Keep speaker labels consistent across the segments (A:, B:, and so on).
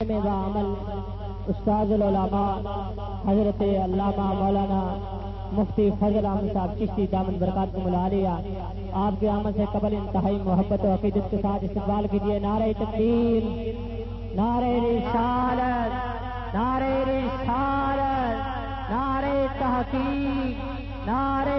A: عمل استاد العلماء حضرت علامہ مولانا مفتی فضل احمد صاحب چشتی دامن برکات کو ملا لیا۔ آپ کے عمل سے قبل انتہائی محبت و عقیدت کے ساتھ استقبال کیجیے نعرہ تقدیر نعرہ رسالت نعرہ رسالت، نعرہ تحقیق، نعرہ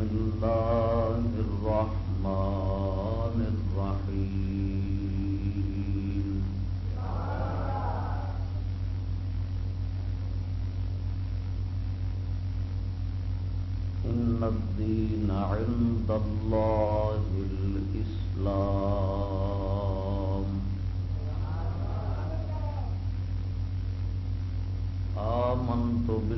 B: الله الرحمن الرحيم الدين عند الله الإسلام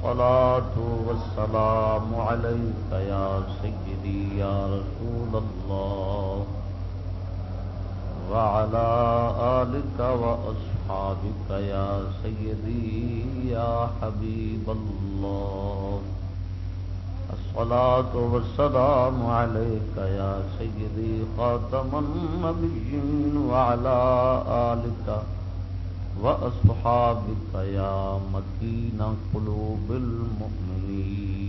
B: الصلاة والسلام عليك يا سيدي يا رسول الله وعلى آلك وأصحابك يا سيدي يا حبيب الله الصلاة والسلام عليك يا سيدي خاتم النبيين وعلى آلك وأصحابك يا مكين قلوب المؤمنين.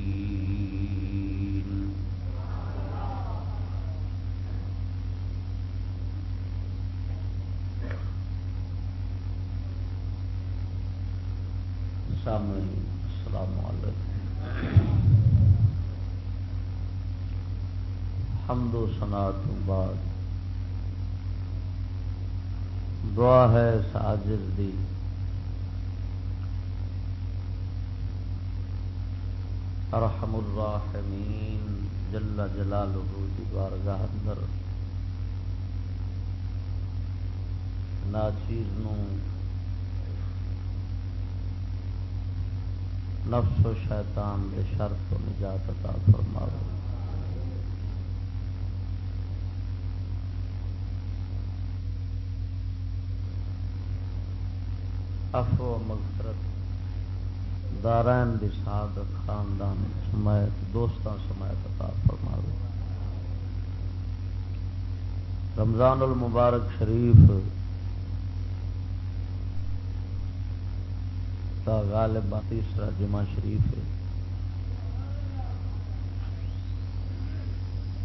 B: سامعين السلام عليكم حمد و سنات بعد دعا ہے ساجر دی۔ ارحم الراحمین۔ جل جلالہ دی بارگاہ اندر۔ ناچیز نو نفس و شیطان دے شر تو نجات عطا فرماؤ۔ افو مغفرت۔ دارائن دی سعادت خاندان سمایت دوستان سمایت عطا فرما دو رمضان المبارک شریف کا غالب تیسرا جمعہ شریف ہے۔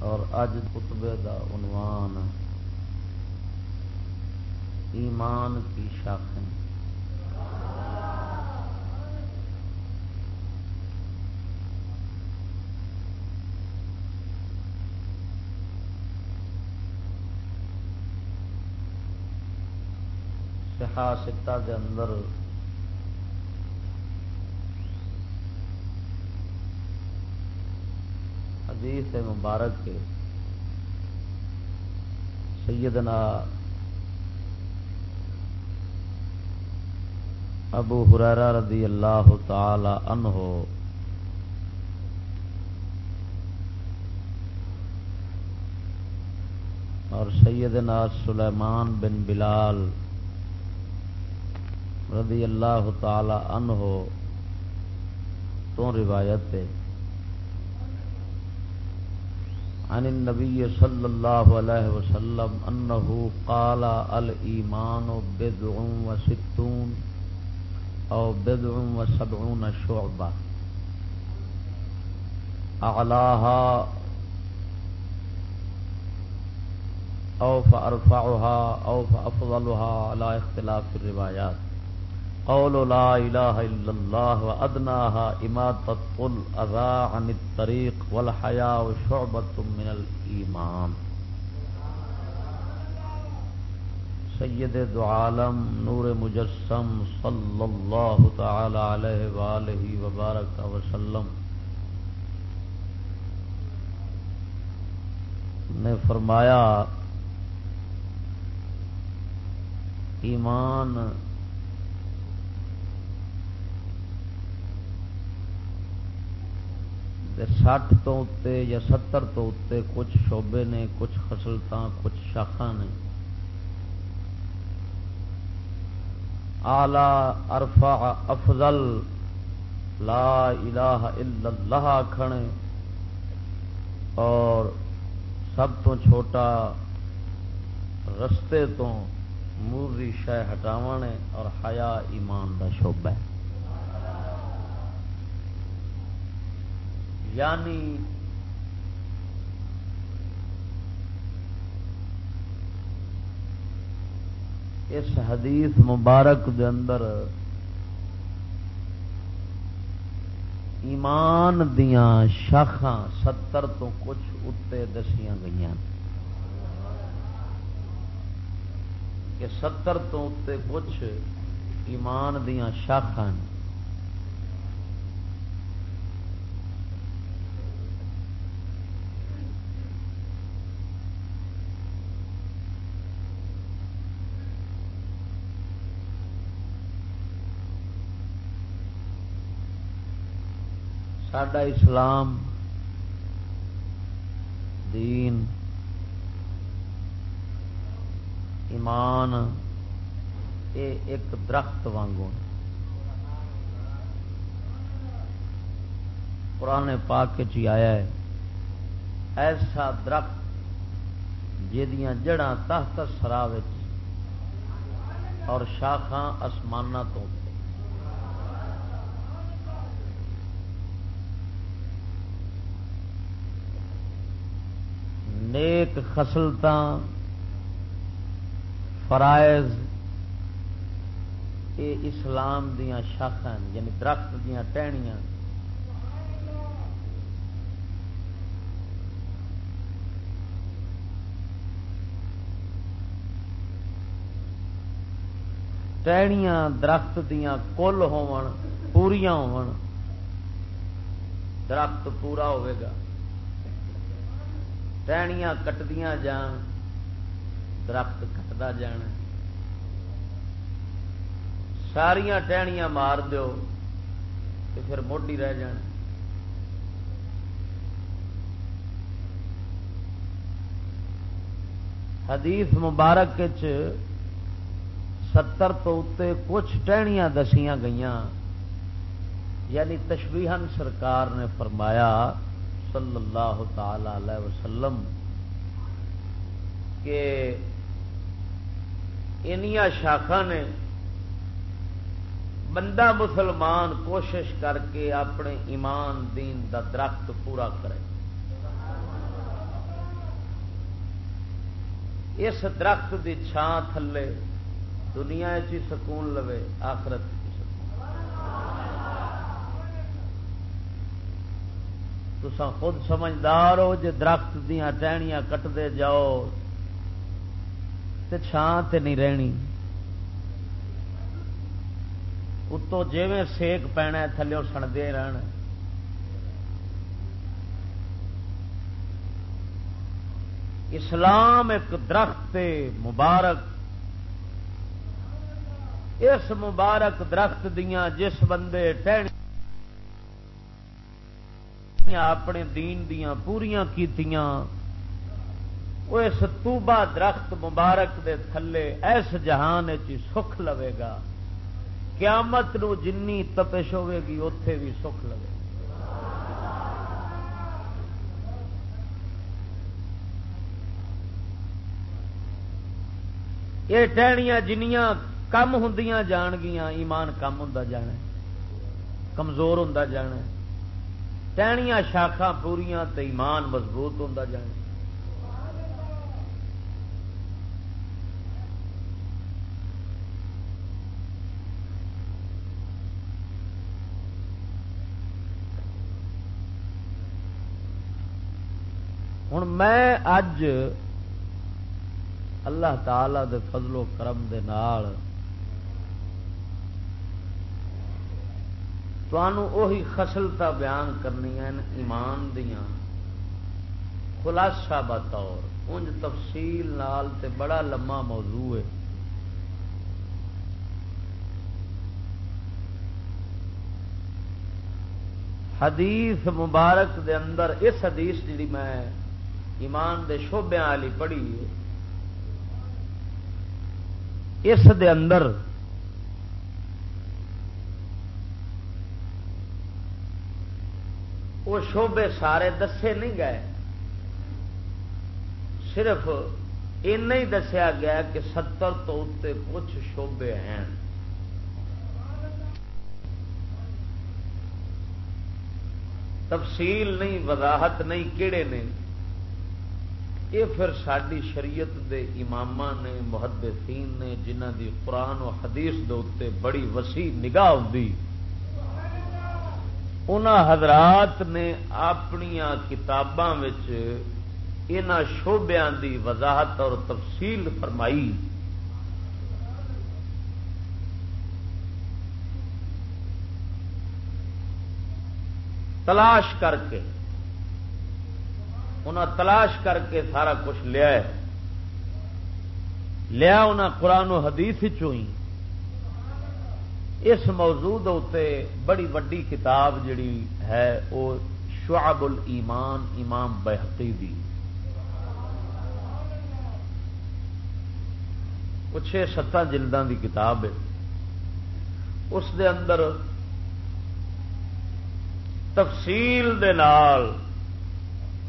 B: اور اج خطبے دا عنوان ایمان کی شاخیں۔ ستا دے اندر۔ حدیث مبارک کے سیدنا ابو حریرہ رضی اللہ تعالی عنہ اور سیدنا سلیمان بن بلال رضی اللہ تعالی عنہ تو روایت ہے۔
C: عن النبي صلى الله عليه وسلم أنه قال الإيمان بدع وستون أو بدع وسبعون شعبة أعلاها أو فأرفعها أو فأفضلها على اختلاف الروايات قول لا إله إلا الله وأدناها إماتة الأذى عن الطريق والحياء شعبة من الإيمان سید دو عالم نور مجسم صلی اللہ تعالی علیہ وآلہ وبارک وسلم نے فرمایا، ایمان سٹھ تو اتنے یا ستر تو اتنے کچھ شعبے نے، کچھ خسلت کچھ شاخا نے۔ آلہ ارفا افضل، لا الہ الا اللہ کھنے اور سب تو چھوٹا رستے تو موری شہ ہٹاو اور حیا ایمان دا شعبہ۔ ہے یعنی اس حدیث مبارک دے اندر ایمان دیاں شاخاں ستر تو کچھ اتنے دسیاں گئی کہ ستر تو اتنے کچھ ایمان دیاں شاخاں سڈا اسلام، دین، ایمان یہ ایک درخت وانگوں پرانے پاک چی آیا ہے، ایسا درخت جہاں جڑا تحت سرا اور شاخا آسمان تو۔ نیک خسلت فرائض، یہ اسلام دیا شاخا یعنی درخت دیا ٹہنیاں۔ ٹہنیاں درخت دیا کل پوریا ہو درخت پورا ہوئے گا۔ ٹہنیاں کٹدیا جان درخت کٹتا جان ساریا ٹہنیاں مار دو تو پھر موڈی رہ جان حدیث مبارک ستر تو اتنے کچھ ٹہنیاں دسیاں گئی یعنی تشبیہن سرکار نے فرمایا صلی اللہ تعالی علیہ وسلم کہ انیا شاخا نے بندہ مسلمان کوشش کر کے اپنے ایمان دین دا درخت پورا کرے۔ اس درخت دی چھان تھلے دنیا چی سکون لوے، آخرت تسا خود سمجھدار ہو جی درخت دیا ٹہنیاں کٹتے جاؤ تو چھان تے نہیں رہنی۔ اتو جیویں سیک پینا تھلے سڑتے رہن۔ اسلام ایک درخت مبارک۔ اس مبارک درخت دیا جس بندے ٹہنی اپنے دین دیاں پوریاں کیتیاں۔ وہ اس توبہ درخت مبارک دے تھلے ایس جہان چی سکھ لوے گا۔ قیامت نو جنی تپش ہوے گی اتے بھی سکھ لوے۔ یہ ٹہنیاں جنیاں کم ہوں جان گیاں، ایمان کم ہوں جان کمزور ہوں جان ٹہنیاں شاخا پوریا تو ایمان مضبوط ہوں جانا ہوں میں اج اللہ تعالی دے فضل و کرم دے نال اوہی خسلتا بیان کرنی ایمان دیا خلاصہ بطور انج تفصیل نال تے بڑا لما موضوع ہے۔ حدیث مبارک دے اندر، اس حدیث جی میں ایمان دے شوبیا والی پڑھی اس دے اندر وہ شوبے سارے دسے نہیں گئے۔ صرف ہی دسیا گیا کہ ستر تو اتنے کچھ شوبے ہیں۔ تفصیل نہیں، وضاحت نہیں کہڑے نے؟ یہ پھر ساری شریعت دے امام نے، محدثین نے جنہ دی قرآن و حدیث دے اتنے بڑی وسیع نگاہ ہوتی ان حضرات نے اپنی کتاباں شوبیاں دی وضاحت اور تفصیل فرمائی۔ تلاش کر کے انہیں تلاش کر کے سارا کچھ لیا لیا انہیں قرآن و حدیث چوئی اس موضوع بڑی وڈی کتاب جڑی ہے وہ شعب الایمان، امام بحقی دی۔ چھ ستان جلدان دی کتاب ہے۔ اس دے اندر تفصیل دے نال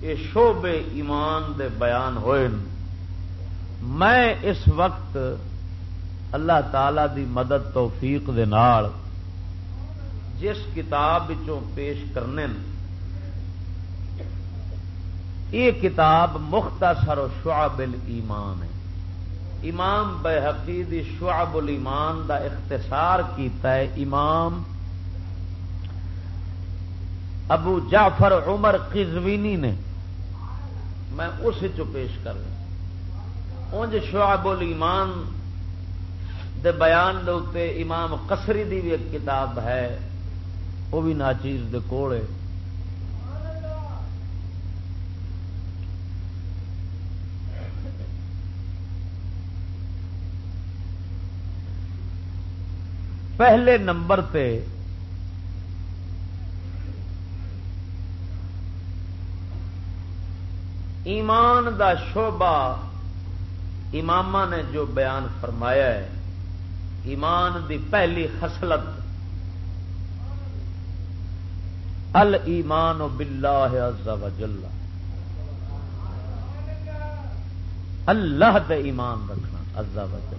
C: یہ شوبے ایمان دے بیان ہوئے۔ میں اس وقت اللہ تعالی دی مدد توفیق دے نال جس کتاب پیش کرنے یہ کتاب مختصر و شعب الایمان ہے۔ امام بحقی شعب الایمان دا اختصار کیتا ہے، امام ابو جعفر عمر قزوینی نے۔ میں اس پیش کر رہا انج شعب الایمان دے بیان دے امام قصری دی بھی ایک کتاب ہے، وہ بھی ناچیز دے ہے۔ پہلے نمبر تے ایمان دا شعبہ امام نے جو بیان فرمایا ہے ایمان دی پہلی خصلت. ال ایمان و جل. اللہ دے ایمان رکھنا عز و جل.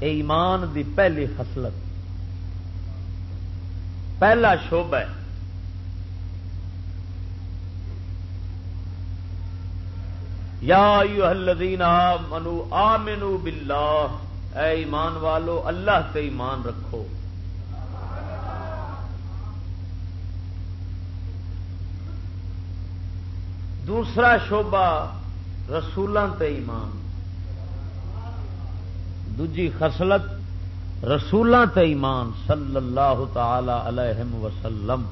C: اے ایمان دی پہلی خصلت. پہلا شعبہ. ہے یا الذین آمنو آمنو باللہ. اے ایمان والو، اللہ تے ایمان رکھو۔ دوسرا شعبہ رسولوں تے ایمان۔ دوجی خصلت رسولوں تے ایمان، صلی اللہ تعالی علیہ وسلم۔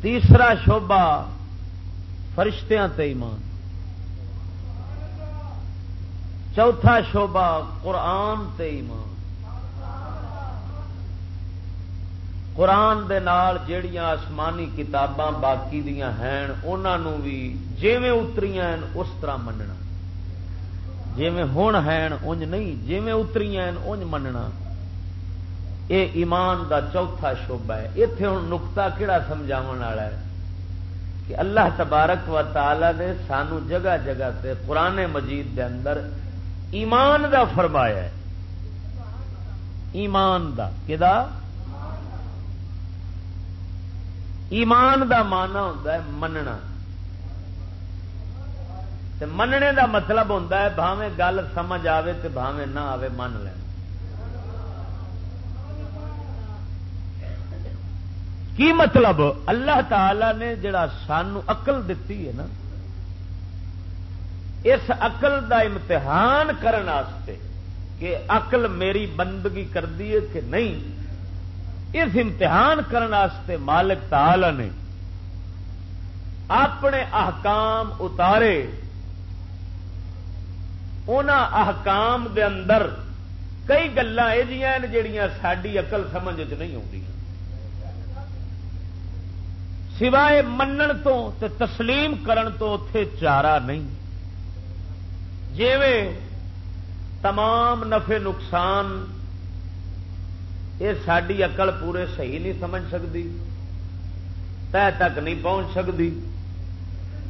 C: تیسرا شوبا فرشتیاں تے ایمان۔ چوتھا شوبا قرآن تے ایمان۔ قرآن دے نال جیڑیاں آسمانی کتاباں باقی دیا ہیں انہوں بھی جیویں اتری اس طرح مننا۔ جیویں ہوں ہیں انج نہیں، جیویں اتری انج مننا۔ ایمان دا چوتھا شعبہ ہے۔ اتے ہوں نکتا کہڑا سمجھا ہے؟ کہ اللہ تبارک و تعالی نے سانو جگہ جگہ تے قرآن مجید دے اندر ایمان دا فرمایا ہے۔ ایمان دا کہ ایمان دا مانا ہوتا ہے مننا۔ تے مننے دا مطلب ہوتا ہے بھاوے گل سمجھ آوے تے بھاوے نہ آوے من لینا کی مطلب؟ اللہ تعالی نے جڑا سانو اقل دیتی ہے نا اس اقل دا امتحان کرنے کہ اقل میری بندگی کر ہے کہ نہیں، اس امتحان کرنے مالک تعالی نے اپنے احکام اتارے۔ ان احکام دے اندر کئی گلیں یہ جہیا ساری اقل سمجھ چ نہیں آ سوائے منن تو تے تسلیم کرن تو اتے چارہ نہیں۔ جیویں تمام نفے نقصان یہ ساری اقل پورے صحیح نہیں سمجھ سکتی، تہ تک نہیں پہنچ سکتی۔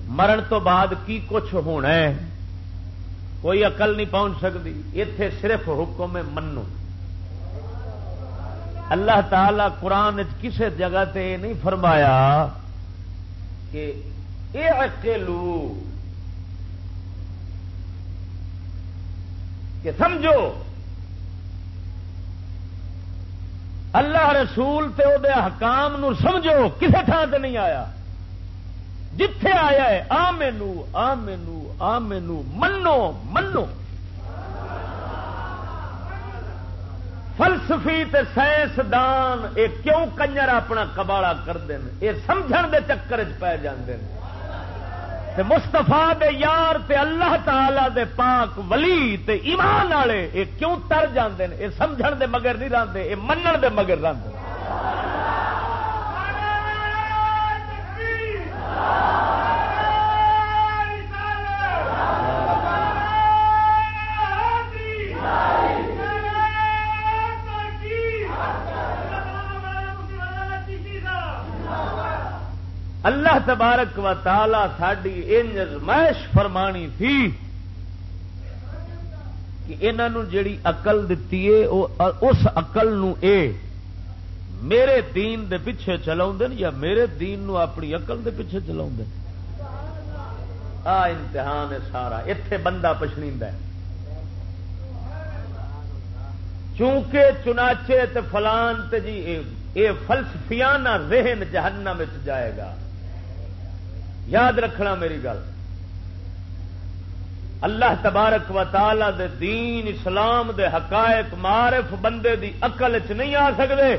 C: مرن تو بعد کی کچھ ہونا ہے؟ کوئی اقل نہیں پہنچ سکتی۔ اتے صرف حکم منو۔ اللہ تعالی قرآن کسی جگہ تے نہیں فرمایا کہ کہ سمجھو، اللہ رسول تے دے حکام نو سمجھو، کسے تھان سے نہیں آیا۔ جتھے آیا ہے آ مینو آ مینو آ مینو منو منو۔ فلسفی تے سائنسدان یہ کیوں کنجر اپنا کباڑا کرتے ہیں یہ سمجھ دے چکر چ پی جاندے تے مستفا دے یار تے اللہ تعالی دے پاک ولی تے ایمان والے، یہ کیوں تر جاندے ہیں یہ سمجھن دے مگر نہیں رہتے یہ منن دے مگر رہتے اللہ اللہ تبارک و تعالی ساری انجمائش فرمانی تھی کہ انہوں جیڑی اقل دتی ہے اس اقل اے، میرے دین دے پیچھے چلا یا میرے دین نو اپنی اقل دے پیچھے چلا آ امتحان ہے سارا اتے بندہ پچھڑی چونکہ چناچے تے فلان تے جی اے فلسفیانہ ذہن جہنم جائے گا۔ یاد رکھنا میری گل۔ اللہ تبارک و تعالی دے دین اسلام دے حقائق معرف بندے دی اقل چ نہیں آ سکتے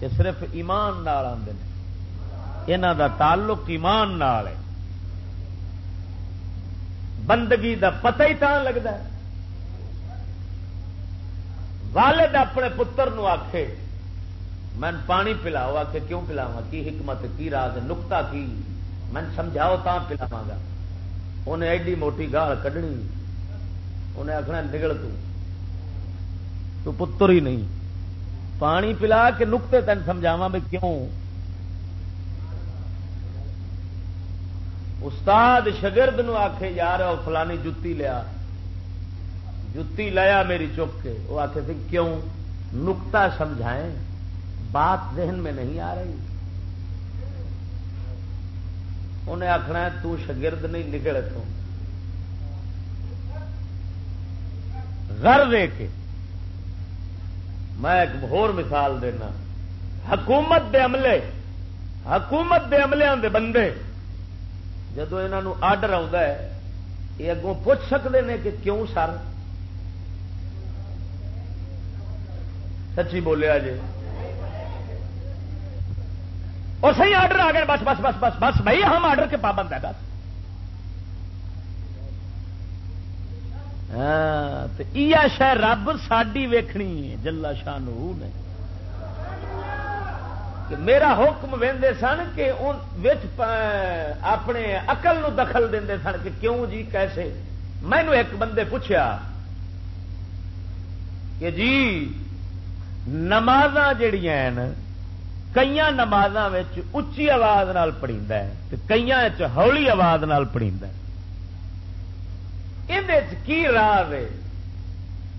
C: یہ صرف ایمان نال آتے ہیں یہاں دا تعلق ایمان نال ہے۔ بندگی دا پتہ ہی تھان لگتا ہے۔ والد اپنے پتر نو آکھے میں پانی پلاؤ آ کے کیوں پلاوا کی حکمت، کی راز نکتا کی؟ میں سمجھاؤ تا پلاوا گا۔ انہیں ایڈی موٹی گال کڈنی، انہیں آخنا نگل تو۔ تو پتر ہی نہیں۔ پانی پلا کے نکتے تین سمجھاوا بھی کیوں؟ استاد شگرد نو آخے یار فلانی جتی لیا۔ جتی لایا میری چک کے۔ وہ آخے تھے کیوں؟ نکتا سمجھائیں۔ بات ذہن میں نہیں آ رہی۔ انہیں آخنا تو شگرد نہیں نکلے تو۔ گھر دے کے میں ایک ہور مثال دینا۔ حکومت دے عملے، حکومت دے عملے دے بندے جدو یہ آڈر یہ اگوں پوچھ سکتے ہیں کہ کیوں سر؟ سچی بولیا جی اور صحیح آرڈر آ گئے، بس بس بس بس بس، بھائی، ہم آرڈر کے پابند ہے بس۔ ہاں شہ رب ساڈی ویکھنی جلا شاہ نے۔ میرا حکم وے سن کہ اپنے اقل دخل دے سن کہ کیوں جی کیسے؟ مینو ایک بندے پوچھا کہ جی نماز جڑیاں کئی نماز اچھی آواز پڑھی کئی ہولی آواز پڑھی یہ کی راہ ہے؟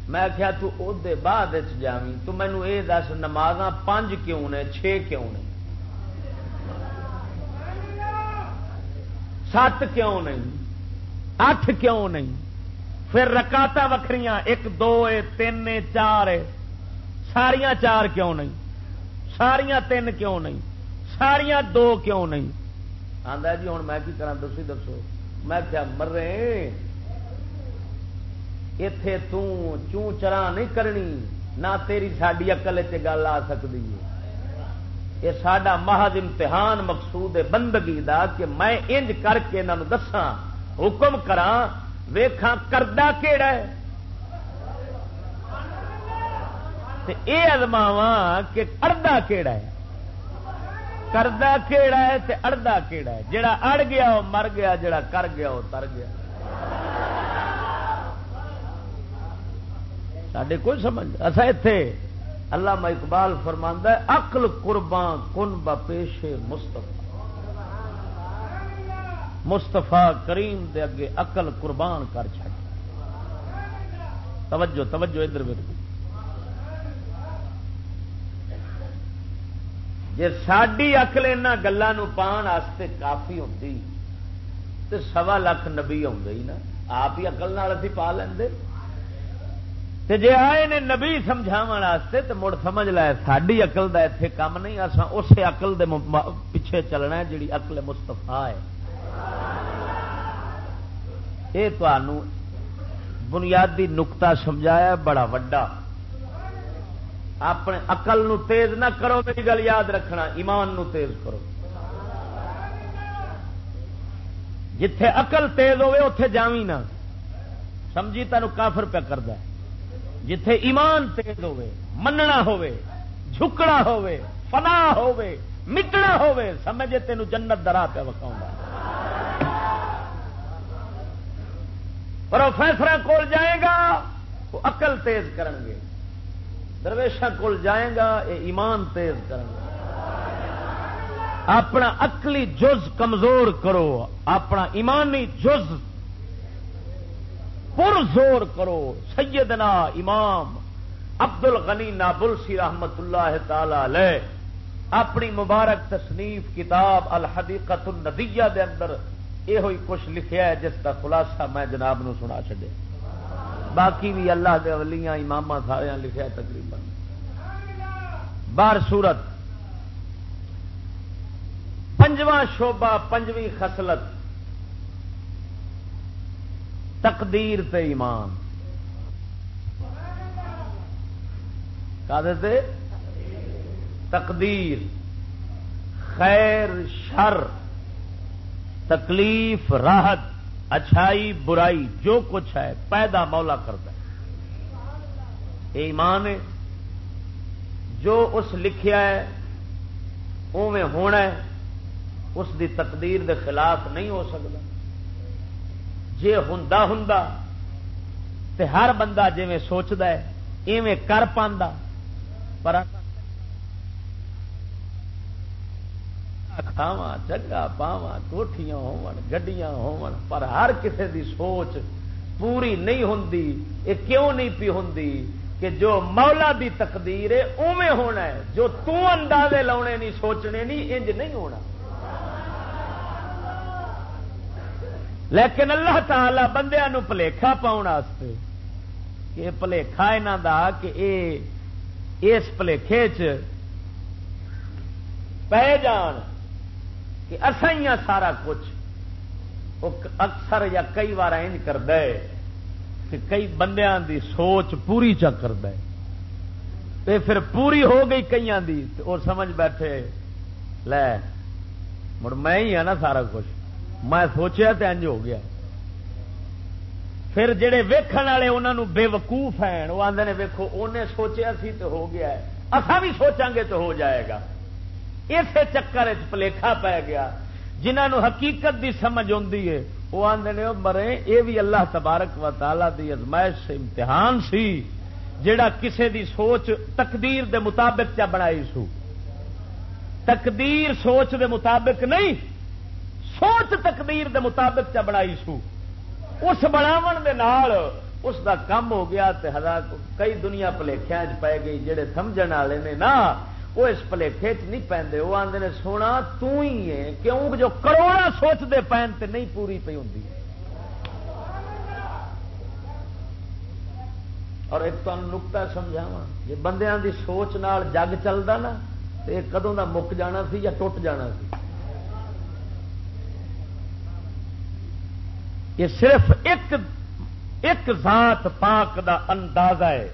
C: میں کیا تو دے بعد جاوی تو مینو یہ دس نماز پانچ کیوں نے؟ چھ کیوں نے؟ سات کیوں نہیں اٹھ کیوں نہیں پھر رکاط وکری ایک، دو تین چار ساریا چار کیوں نہیں ساریا تین کیوں نہیں؟ ساریا دو کیوں نہیں؟ آدھا جی ہوں میں کرا دسی دسو۔ میں کیا مرے اتے توں چرا نہیں کرنی، نہ تیری ساری اقل گل آ سکتی ہے۔ یہ سڈا محض امتحان مقصود ہے بندگی دا کہ میں انج کر کے انہوں دسا حکم کرا ویخا کردہ کہڑا ہے؟ یہ ازماوا کہ اڑدا کہڑا ہے؟ کردہ کہڑا ہے تے اڑدا کہڑا ہے؟ جڑا اڑ گیا وہ مر گیا، جڑا کر گیا وہ تر گیا۔ سڈے کوئی سمجھ اصا اتے اللہ اقبال فرماندہ اقل قربان کن با پیشے مستفا مستفا کریم دے اگے اقل قربان کر چڑ توجہ توجہ ادھر جی ساری اقل ان گلوں پان کافی ہوتی تو سوا لاکھ نبی آئی نا۔ آپ ہی اقل ابھی پا لیں تے جے آئے نے نبی سمجھا تو مڑ سمجھ لائے ساری اقل کا اتنے کام نہیں اصا اسے اقل دے پیچھے چلنا ہے جی اقل مستفا ہے۔ یہ بنیادی نکتا سمجھایا، بڑا وڈا۔ اپنے اقل نو تیز نہ کرو، میری گل یاد رکھنا، ایمان نو تیز کرو۔ جتھے اقل تیز ہوے اتے جاوی نہ۔ سمجھی تینوں کافر پہ کرتا ہے۔ جتھے ایمان تیز ہوے مننا ہوے جھکنا ہوے فنا ہوے مٹنا ہوے سمجھے تینوں جنت درا پہ وکھاؤں پروفیسر کول جائے گا، وہ اقل تیز کریں گے۔ درویشا کول جائے گا، یہ ایمان تیز کریں گے اپنا اقلی جز کمزور کرو، اپنا ایمانی جز پر زور کرو۔ سیدنا امام عبد الغنی نابل سی رحمت اللہ تعالی علیہ اپنی مبارک تصنیف کتاب الحدیقت الندیہ دے اندر یہ ہوئی کچھ لکھیا ہے، جس کا خلاصہ میں جناب نو سنا چڈیا باقی بھی اللہ دے ولیاں امام سارے لکھا تقریباً۔ بار سورت پنجواں شوبہ پنجویں خسلت تقدیر تے ایمان۔ کا تقدیر۔ خیر، شر، تکلیف، راحت۔ اچھائی، برائی، جو کچھ ہے، پیدا مولا کرتا ہے۔ ایمان ہے۔ جو اس لکھیا ہے اوے ہونا ہے، اس دی تقدیر دے خلاف نہیں ہو سکتا۔ جی ہوں ہوں تے ہر بندہ جی سوچتا ہے، ایویں کر پا پر کھاوا جگہ پاوا کوٹیاں ہون گڈیاں ہون پر ہر کسے دی سوچ پوری نہیں ہوں یہ کیوں نہیں پی ہوں کہ جو مولا دی تقدیر ہے اوے ہونا ہے، جو تندازے لاؤنے نہیں سوچنے نہیں انج نہیں ہونا۔ لیکن اللہ تعالی بندیا پلیخا پاؤ کہ پلیخا یہاں دا، کہ اے، اس پلیخے چ پہ جان۔ کہ ہی سارا کچھ۔ وہ اکثر یا کئی بار انج کر دے کہ کئی بندیاں دی سوچ پوری چ کر دے تے پھر پوری ہو گئی کئی دی اور سمجھ بیٹھے، لے، مڑ میں ہی ہاں نا سارا کچھ۔ میں سوچیا تو انج ہو گیا۔ پھر جڑے ویکھن والے انہوں بے وقوف ہیں، وہ آدھے ویکو انہیں سوچیا سی تو ہو گیا ہے۔ اصا بھی سوچا گے تو ہو جائے گا۔ اسے چکر پلیکھا پی گیا جنہوں حقیقت دی سمجھ آتی ہے، وہ آدھے نے مرے یہ بھی اللہ تبارک و تعالی دی ازمائش امتحان سی، جڑا کسے دی سوچ تقدیر دے مطابق چا بنائی سو۔ تقدیر سوچ دے مطابق نہیں، سوچ تقدیر دے مطابق چ بنائی سو۔ اس بناو دے نال اس دا کم ہو گیا تے ہزار کئی دنیا پلیخیا پی گئی جہے سمجھ والے نے نا وہ اس پلیخے چ نہیں پہنتے، وہ آدھے نے سونا تھی ہے کیوں جو کروڑا سوچتے پہن تے نہیں پوری پی ہوں اور ایک تمہیں نکتا سمجھاوا جی بندیاں دی سوچ نال جگ چلتا نا تو یہ کدوں کا مک جانا سی یا ٹوٹ جانا سی۔ یہ صرف ایک ایک ذات پاک دا اندازہ ہے،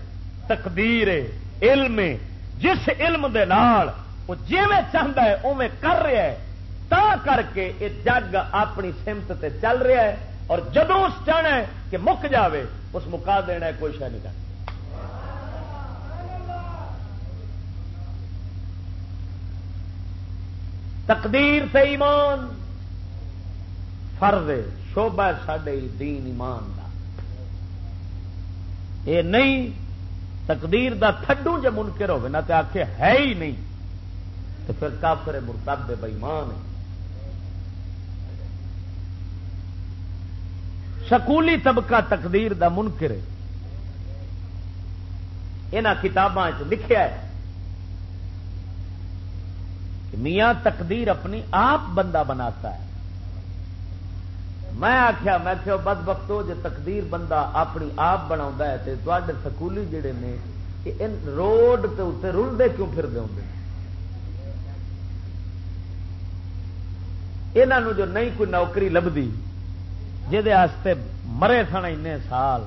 C: تقدیر ہے، علم ہے۔ جس علم دے نال وہ جیویں چاہتا ہے اوے کر رہا ہے، تا کر کے یہ جگ اپنی سمت تے چل رہا ہے اور جدو اس چاہنا ہے کہ مک جاوے، اس مکا دینا ہے، کوئی شہ نہیں کرنا۔ تقدیر تے ایمان، فرض شوبہ سڈے دین ایمان دا۔ اے نہیں تقدیر دا تھڈو جب منکر ہوگی نہ تو آخ ہے ہی نہیں۔ تو پھر کافر مرتب بئیمان ہے سکولی طبقہ تقدیر دا منکر ہے۔ یہاں کتاباں لکھا ہے کہ میاں تقدیر اپنی آپ بندہ بناتا ہے۔ میں آخیا میں کہ بد بخت جی تقدیر بندہ اپنی آپ بنا ہے تو سکولی جڑے نے روڈ کے اتنے رلتے کیوں پھر دے؟ یہاں جو نہیں کوئی نوکری لبھی جہد مرے سن این سال،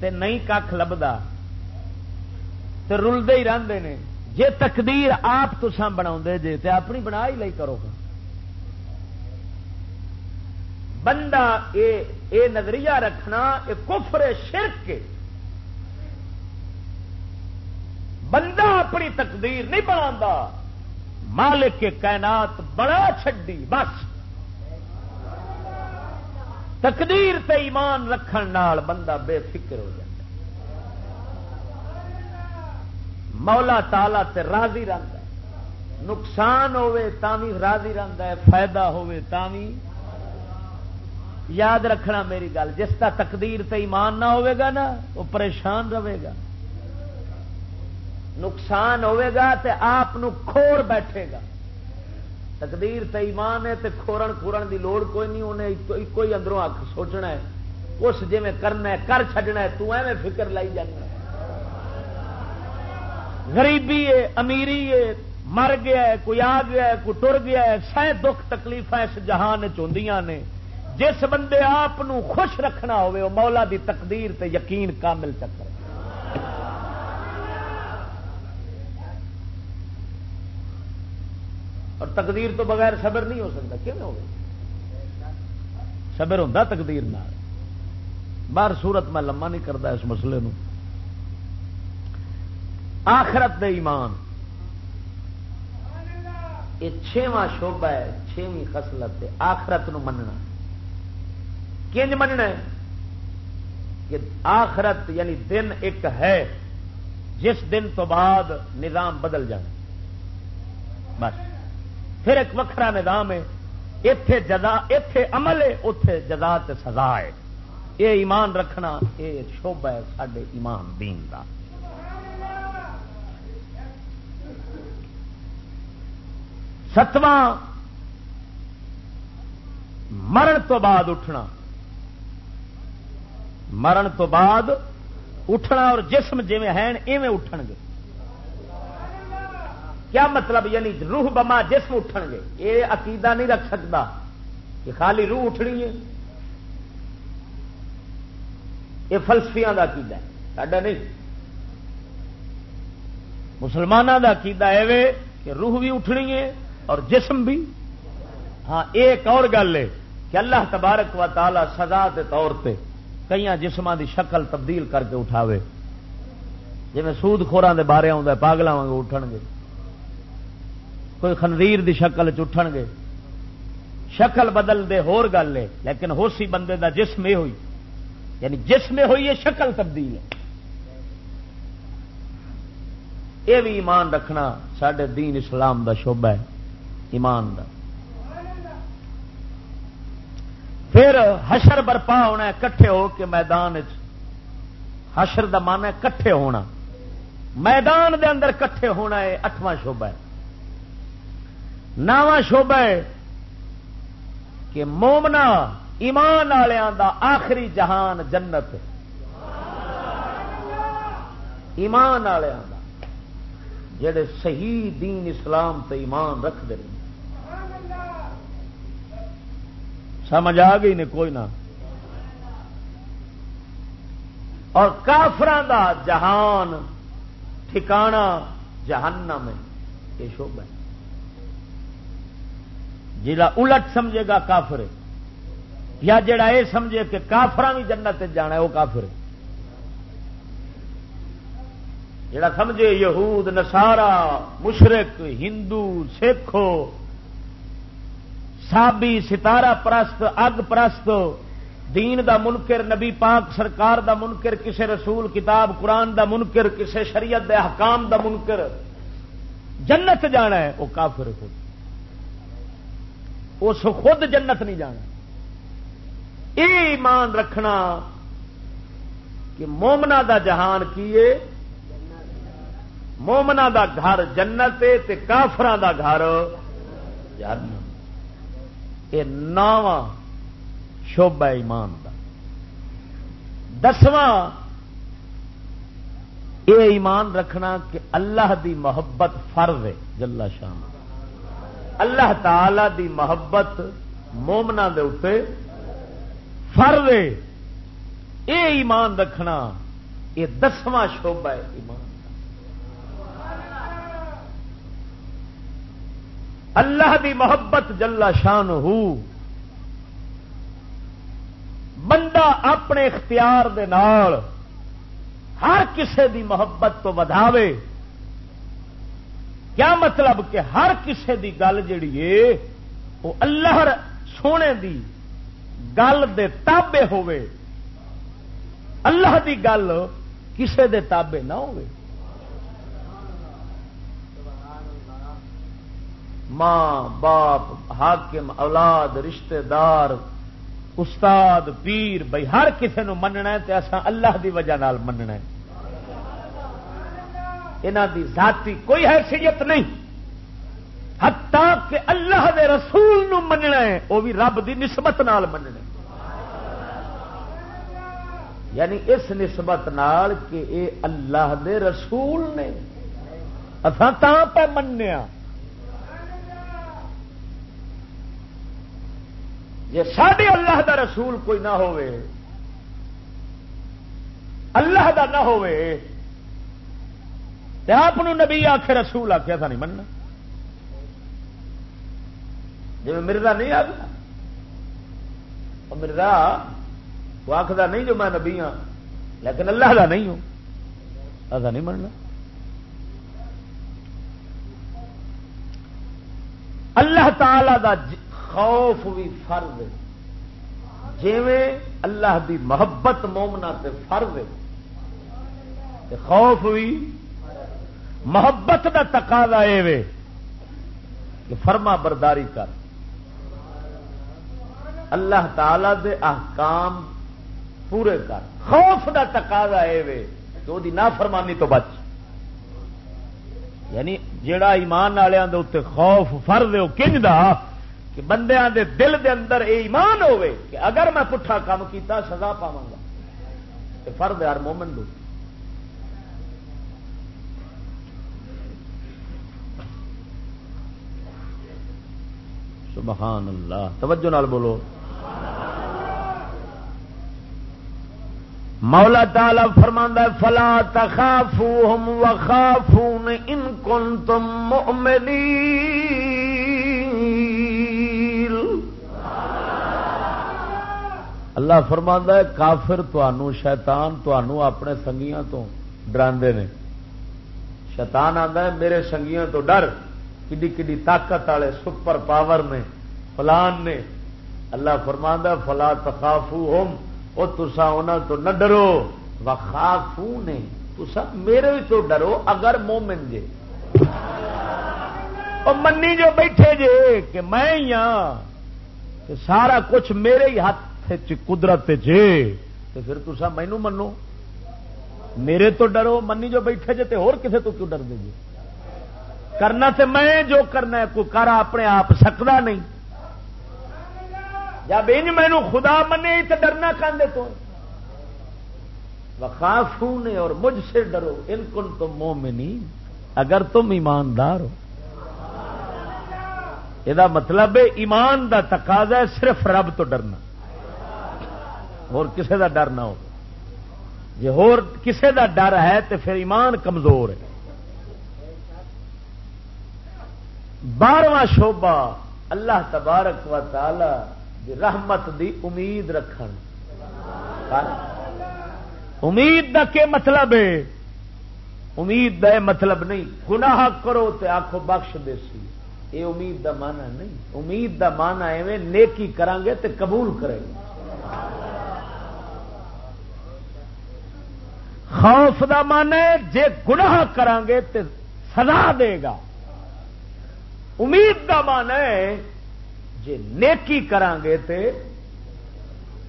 C: تے نہیں کھ لبدا تے رلتے ہی رہتے ہیں جے تقدیر آپ تسان بنا جے، تے اپنی بنا ہی لئی کرو گا۔ بندہ اے اے نظریہ رکھنا یہ کفر شرک کے۔ بندہ اپنی تقدیر نہیں بنا مالک کے کائنات بڑا چڈی بس۔ تقدیر تے ایمان رکھن نال بندہ بے فکر ہو جائے مولا تالا تے راضی رہتا ہے۔ نقصان ہوے تاوی راضی رہتا ہے، فائدہ ہوے تاوی یاد رکھنا میری گل، جس کا تقدیر تے ایمان نہ ہوئے گا نا، وہ پریشان رہے گا۔ نقصان ہوئے گا تے آپ کھوڑ بیٹھے گا۔ تقدیر تے ایمان ہے تے کھورن کھورن دی لوڑ کوئی نہیں، انہیں کوئی اندروں آخ سوچنا ہے۔ اس جی میں کرنا ہے، کر چڈنا ہے، تو ایویں فکر لائی جانا غریبی ہے، امیری ہے، مر گیا ہے، کوئی آ گیا ہے، کوئی ٹر گیا ہے، سہ دکھ تکلیف اس جہان چاہدیاں نے۔ جس بندے آپ خوش رکھنا ہوئے، وہ مولا دی تقدیر تے یقین کامل چکر۔ اور تقدیر تو بغیر صبر نہیں ہو سکتا، کیوں ہو صبر ہوں تقدیر نال۔ باہر صورت میں لما نہیں کرتا اس مسئلے نو۔ آخرت دے ایمان۔ یہ چھواں شوبہ ہے چھویں خسلت آخرت نو مننا۔ کنج مننا ہے کہ آخرت یعنی دن ایک ہے، جس دن تو بعد نظام بدل جائے بس۔ پھر ایک وکرا نظام ہے اتے جزا اتے عمل ہے اتے جزا سزا ہے۔ یہ ایمان رکھنا یہ شوبہ ہے سڈے ایمان دین کا ستواں، مرن تو بعد اٹھنا۔ مرن تو بعد اٹھنا اور جسم جی ایویں اٹھن گے۔ کیا مطلب؟ یعنی روح بما جسم اٹھن گے۔ یہ عقیدہ نہیں رکھ سکتا کہ خالی روح اٹھنی ہے۔ یہ فلسفیاں کا عقیدہ ہے، ساڈا نہیں۔ مسلمانوں کا عقیدہ ایوے کہ روح بھی اٹھنی ہے اور جسم بھی۔ ہاں ایک اور گل ہے کہ اللہ تبارک و تعالی سزا کے طور پہ کئی جسم کی شکل تبدیل کر کے اٹھاوے۔ جی سود خوران دے بارے آ پاگل واگ اٹھن گے۔ کوئی خنزیر دی شکل چٹھن گے۔ شکل بدل دے ہور گل ہے، لیکن ہو سی بندے دا جسم یہ ہوئی۔ یعنی جسم ہوئی ہے، شکل تبدیل ہے۔ یہ بھی ایمان رکھنا سڈے دین اسلام دا شعبہ ہے، ایمان دا۔ پھر حشر برپا ہونا کٹھے ہو کے میدان حشر دا من ہے کٹھے ہونا۔ میدان دے اندر کٹھے ہونا ہے، اٹھواں شعبہ ہے۔ نواں شعبہ ہے کہ مومنا ایمان والوں دا آخری جہان جنت ایمان والوں دا، جڑے صحیح دین اسلام تے ایمان رکھتے رہے۔ سمجھ آ گئی نے کوئی نہ۔ اور کافران دا جہان ٹھکانا جہنم ہے، یہ شوبہ ہے۔ جا الٹ سمجھے گا کافر یا جڑا یہ سمجھے کہ کافر بھی جنت جانا ہے، وہ کافر جڑا سمجھے یہود نسارا مشرق، ہندو، سکھ سابی ستارہ پرست، اگ پرست، دین دا منکر، نبی پاک سرکار دا منکر، کسے رسول کتاب، قرآن دا منکر، کسے شریعت دے حکام دا منکر۔ جنت جانا ہے، وہ کافر خود۔ اس خود جنت نہیں جانا۔ یہ ایمان رکھنا کہ مومنا دا جہان کیے مومنا دا گھر جنت تے کافران دا گھر جہنم یہ نواں شوبہ ایمان دا۔ دسواں، یہ ایمان رکھنا کہ اللہ دی محبت فرض ہے جلا شام اللہ تعالی دی محبت مومنا دے اتنے فرض ہے۔ یہ ایمان رکھنا، یہ دسواں شوبہ ہے ایمان۔ اللہ دی محبت جلا شان ہو بندہ اپنے اختیار دے نال ہر کسے دی محبت تو وداوے کیا مطلب کہ ہر کسے دی گل جڑی ہے وہ اللہ سونے دی گل دے تابے ہوئے اللہ دی گل کسے دے تابے نہ ہوئے ماں، باپ، حاکم، اولاد، رشتہ دار، استاد، پیر، بھائی، ہر کسی نو مننا ہے اصا اللہ دی وجہ نال مننا ہے۔ انہ دی ذاتی کوئی حیثیت نہیں۔ حتیٰ کہ اللہ دے رسول نو مننا ہے وہ بھی رب دی نسبت نال مننا ہے۔ یعنی اس نسبت نال کہ اے اللہ دے رسول نے۔ اصا پہ منیا جی سڈے اللہ دا رسول کوئی نہ ہوئے اللہ دا نہ ہوئے آپ نبی آخ رسول آخیا تھا نہیں مننا۔ جی مرزا نہیں آ گیا مرزا وہ آخر نہیں جو میں نبی ہاں لیکن اللہ دا نہیں ہوں، ایسا نہیں مننا۔ اللہ تعالی دا خوف بھی فرض جیویں اللہ دی محبت مومنا تے فرض ہے خوف بھی محبت کا تقاضا یہ کہ فرما برداری کر۔ اللہ تعالی دے احکام پورے کر۔ خوف کا تقاضا یہ کہ وہ نافرمانی تو بچ۔ یعنی جڑا ایمان والوں کے اتنے خوف فرد ہے وہ کنج کہ بندیاں دے دل دے اندر اے ایمان ہوئے کہ اگر میں پٹھا کام کیتا، سزا پاوا گا۔ تو فرد یار مومن دو۔ سبحان اللہ۔ توجہ نال بولو۔ مولا تعالی فرماندا فلا تخافوهم وخافون ان کنتم مؤمنین۔ اللہ فرماندا ہے، کافر تانوں شیطان تانوں اپنے سنگیاں تو ڈراندے نے۔ شیطان آندا ہے، میرے سنگیاں تو ڈر، کڈی کڈی طاقت والے سپر پاور نے، فلان نے۔ اللہ فرماندا فلا تخافوهم وہ تسا انہوں تو نہ ڈرو۔ وخافو نے تو سب میرے تو ڈرو اگر مومن جے۔ اور منی جو بیٹھے جے، کہ میں ہی ہاں کہ سارا کچھ میرے ہی ہاتھ قدرت جے، تو پھر تسا مینو منو۔ میرے تو ڈرو، منی جو بیٹھے جے تے اور کسے تو کیوں ڈر دے جی؟ کرنا تے میں جو کرنا ہے، کوئی کر اپنے آپ سکتا نہیں۔ جب ان مینو خدا منے تو ڈرنا کاندے تو۔ وقافوں نے اور مجھ سے ڈرو، ان کن تم مومنی اگر تم ایماندار ہو۔ یہ مطلب ایمان دا تقاضا ہے، صرف رب تو ڈرنا۔ اور کسے دا ڈر نہ ہو۔ جی ہور کسے دا ڈر ہے تو پھر ایمان کمزور ہے۔ بارواں شوبہ اللہ تبارک و تعالی دی رحمت دی امید رکھن۔ امید دا کیا مطلب ہے؟ امید دا مطلب نہیں۔ گناہ کرو تے آخو بخش دے سی یہ امید دا مانا نہیں۔ امید دا مانا ایویں نیکی کران گے تے قبول کرے گا خوف دا مانا ہے، جے گناہ کران گے تے سزا دے گا۔ امید دا مانا ہے، جے نیکی کران گے تے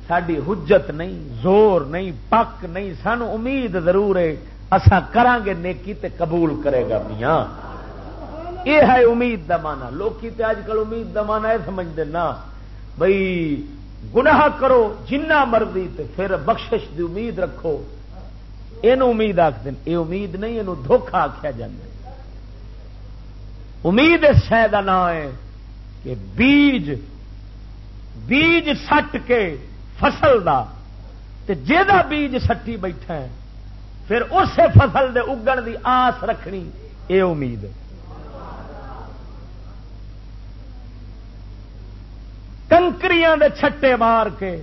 C: ساری حجت نہیں، زور نہیں، پک نہیں سان امید ضرور ہے اسا کران گے نیکی تے قبول کرے گا میاں۔ یہ ہے امید دا مانا لوکی تے اج کل امید دا مانا ہے سمجھتے نا۔ بھائی گناہ کرو، جنہ مرضی تے پھر بخشش دی امید رکھو۔ یہ امید آخ یہ امید نہیں یہ دھوکھا آخیا جا امید اس شہ کا نام ہے کہ بیج بیج سٹ کے فصل دا، تے جا بیج سٹی بیٹھا ہے، پھر اس فصل دے اگن دی آس رکھنی یہ امید ہے۔ کنکریاں دے چھٹے مار کے،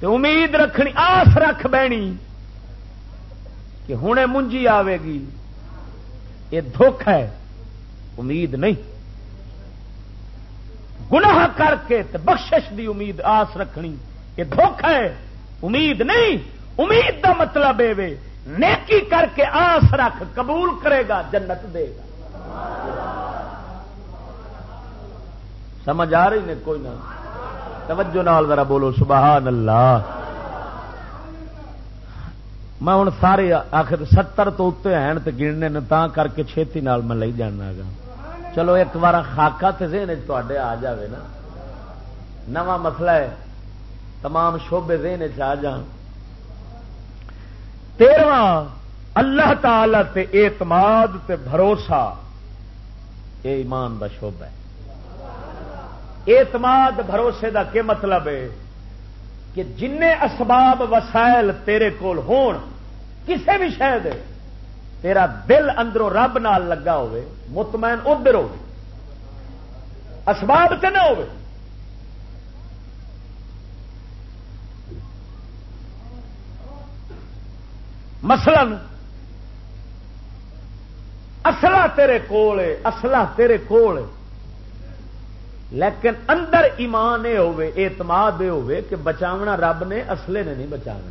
C: تے امید رکھنی، آس رکھ بینی۔ کہ ہوں منجی آئے گی، یہ دکھ ہے، امید نہیں۔ گناہ کر کے بخشش دی امید آس رکھنی، یہ دکھ ہے، امید نہیں۔ امید دا مطلب یہ نیکی کر کے آس رکھ، قبول کرے گا، جنت دے گا۔ سمجھ آ رہی نے کوئی نہ؟ توجہ نال ذرا بولو، سبحان اللہ۔ میں ہوں سارے آخر ستر تو اتنے ہیں تو گننے تا کر کے چھتی نال میں لے جانا گا۔ چلو ایک بار خاکا تو تے آ جائے نا۔ نواں مسئلہ ہے، تمام شوبے دین آ جان تیرواں، اللہ تعالی تے اعتماد تے بھروسہ یہ ایمان کا شوب ہے۔ اعتماد بھروسے دا کیا مطلب ہے؟ کہ جن اسباب وسائل تیرے کول ہون، کسے بھی شہر تیرا دل اندروں رب نال لگا ہوئے، مطمئن ادھر ہو اسباب نہ ہو مثلا اصلا تیرے کول اصلا تیرے کول لیکن اندر ایمان یہ ہوے اعتماد یہ ہوے کہ بچاونا رب نے، اصلے نے نہیں بچانا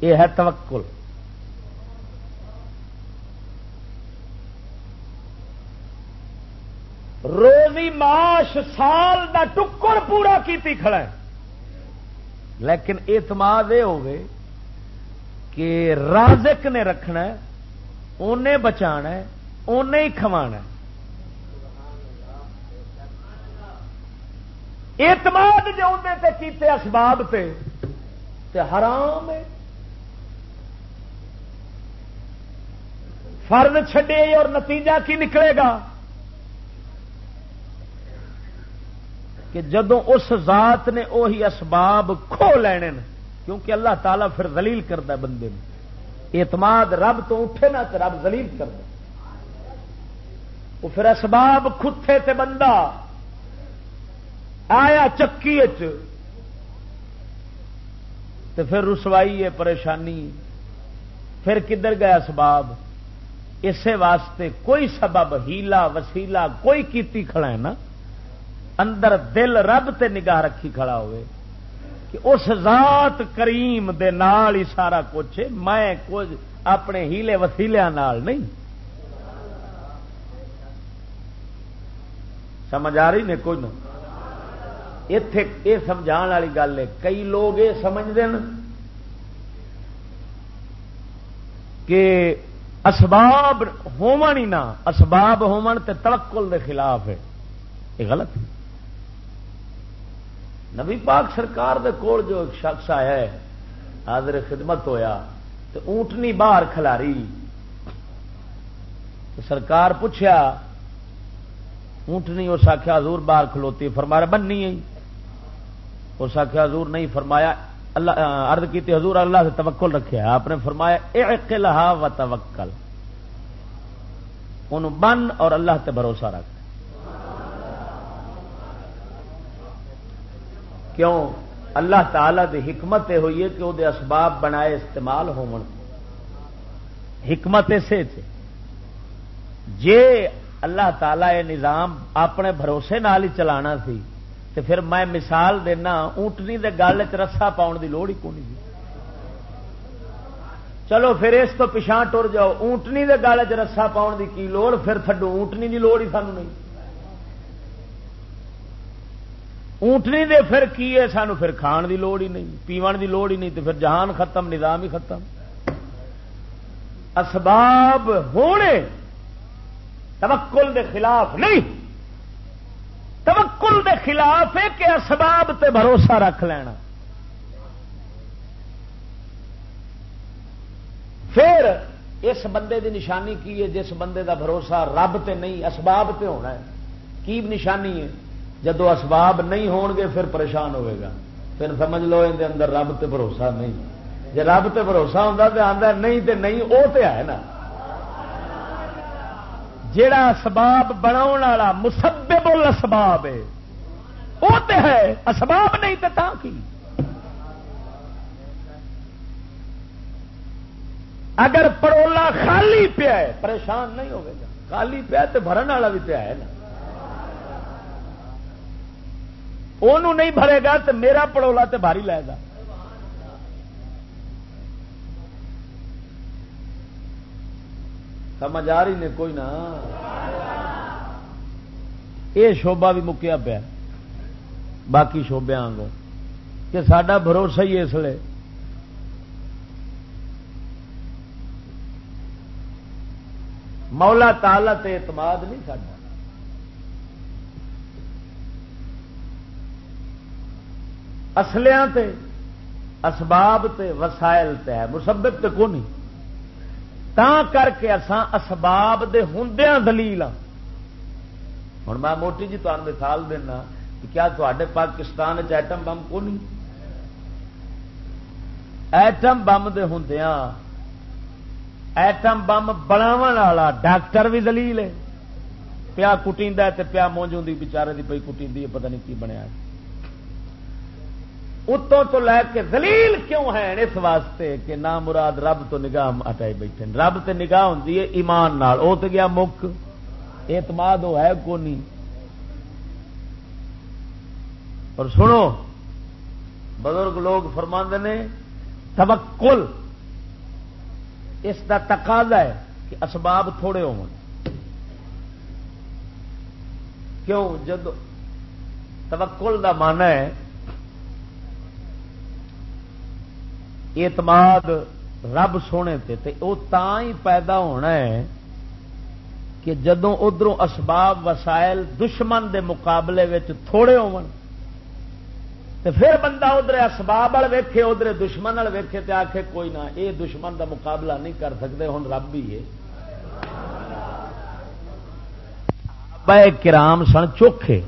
C: یہ ہے توکل۔ روزی معاش سال دا ٹکر پورا کیتی کھڑا ہے۔ لیکن اعتماد یہ ہوگی کہ رازق نے رکھنا انہیں بچا انہیں ہی کھوا اعتماد جو اندر کیتے اسباب تے تے حرام ہے۔ فرد چھڈے اور نتیجہ کی نکلے گا؟ کہ جدو اس ذات نے وہی اسباب کھو لینے کیونکہ اللہ تعالیٰ پھر دلیل کرتا بندے میں اعتماد رب تو اٹھے نا تو رب دلیل کرتا وہ پھر اسباب کھتے تے بندہ آیا چکی پھر رسوائی ہے، پریشانی۔ پھر کدھر گیا اسباب؟ اسے واسطے کوئی سبب، ہیلا وسیلا کوئی کیتی کھڑا ہے نا۔ اندر دل رب تے نگاہ رکھی کھڑا ہوئے کہ اس ذات کریم دے نال ہی سارا کچھ میں کچھ اپنے ہیلے وسیلیا نہیں۔ سمجھ آ رہی نے کوئی نہ اتے یہ سمجھا والی گل ہے۔ کئی لوگ یہ سمجھتے ہیں کہ اسباب ہومن ہی نہ، اسباب ہومن تے توکل دے خلاف ہے۔ یہ غلط ہے۔ نبی پاک سرکار دے کول جو ایک شخص آیا ہے، حاضر خدمت ہویا تو اونٹنی باہر کھلاری۔ سرکار پوچھا اونٹنی اس آخیا حضور باہر کھلوتی فرمایا بننی ہے۔ اس آخیا حضور نہیں، فرمایا اللہ ارد کی حضور اللہ سے توکل رکھے آپ نے فرمایا اعقلها و توکل ان بن اور اللہ تے بھروسہ رکھ۔ کیوں؟ اللہ تعالی دی حکمت یہ ہوئی ہے کہ وہ اسباب بنائے استعمال ہو حکمت اسے جے اللہ تعالی یہ نظام اپنے بھروسے نال ہی چلانا سی۔ تو پھر میں مثال دینا، اونٹنی دے گل چ رسا پاؤن کی لوڑ ہی کونی چلو پھر اس تو پچھا ٹر جاؤ۔ اونٹنی دے گل چ رسا پاؤن کی کی لوڑ؟ پھر تھڈو اونٹنی کی لوڑ ہی سانو نہیں۔ اونٹنی دے پھر کی ہے؟ سانو پھر کھان دی لوڑ ہی نہیں پیو دی لوڑ ہی نہیں تو پھر جہان ختم، نظام ہی ختم۔ اسباب ہونے توکل دے خلاف نہیں۔ توکل دے خلاف ہے کہ اسباب تے بھروسہ رکھ لینا۔ پھر اس بندے دی نشانی کی ہے جس بندے دا بھروسہ رب تے نہیں، اسباب تے ہونا ہے۔ کی نشانی ہے؟ جدو اسباب نہیں ہون گے پھر پریشان ہوئے گا۔ پھر سمجھ لو ان اندر رب تے بھروسہ نہیں۔ جی رب تے بھروسہ ہوتا تو آتا نہیں تے نہیں وہ تو ہے نا۔ جڑا اسباب بنا مسبب الاسباب ہے، وہ تو ہے، اسباب نہیں تو تا کی؟ اگر پرولا خالی پیا ہے، پریشان نہیں ہوگا خالی پیا تو بھرن والا بھی پیا ہے نا۔ وہ نہیں بھرے گا تو میرا پڑولا تو بھاری لے گا۔ سمجھ آ رہی نے کوئی نہ یہ شوبا بھی مکیا پیا۔ باقی شوبیا آگ کہ سڈا بھروسہ ہی اس لیے مولا تالت اعتماد نہیں سڈا اصلیا اسباب تے، وسائل تے ہے مسبت تے کو نہیں تا کر کے اسان اسباب دے ہندیاں دلیل ہوں میں موٹی جی تمہیں مثال دینا کہ کیا تے پاکستان ایٹم بم کو نہیں ایٹم بم دے ہندیاں ایٹم بم بناو والا ڈاکٹر بھی دلیل ہے پیا کٹی پیا مونج ہوں بچارے کی پی کٹی پتہ نہیں کی بنیا اتوں تو لے کے دلیل کیوں ہے اس واسطے کہ نہ مراد رب تو نگاہ ہٹائی بیٹھے رب تے نگاہ ہوں ایمان نال۔ او تے گیا مک اعتماد وہ ہے کو نہیں۔ اور سنو، بزرگ لوگ فرما نے، توکل۔ اس کا تقاضا ہے کہ اسباب تھوڑے ہو کیوں؟ جب توکل دا مانا ہے اعتماد رب سونے تے تے وہ ہی پیدا ہونا ہے کہ جدوں ادھر اسباب وسائل دشمن دے مقابلے تھوڑے ہو پھر بندہ ادھر اسباب وال ویکھے ادھر دشمن وال ویکھے تے آخے کوئی نہ، اے دشمن دا مقابلہ نہیں کر سکتے ہوں رب ہی ہے۔ کرام سن چوکھے۔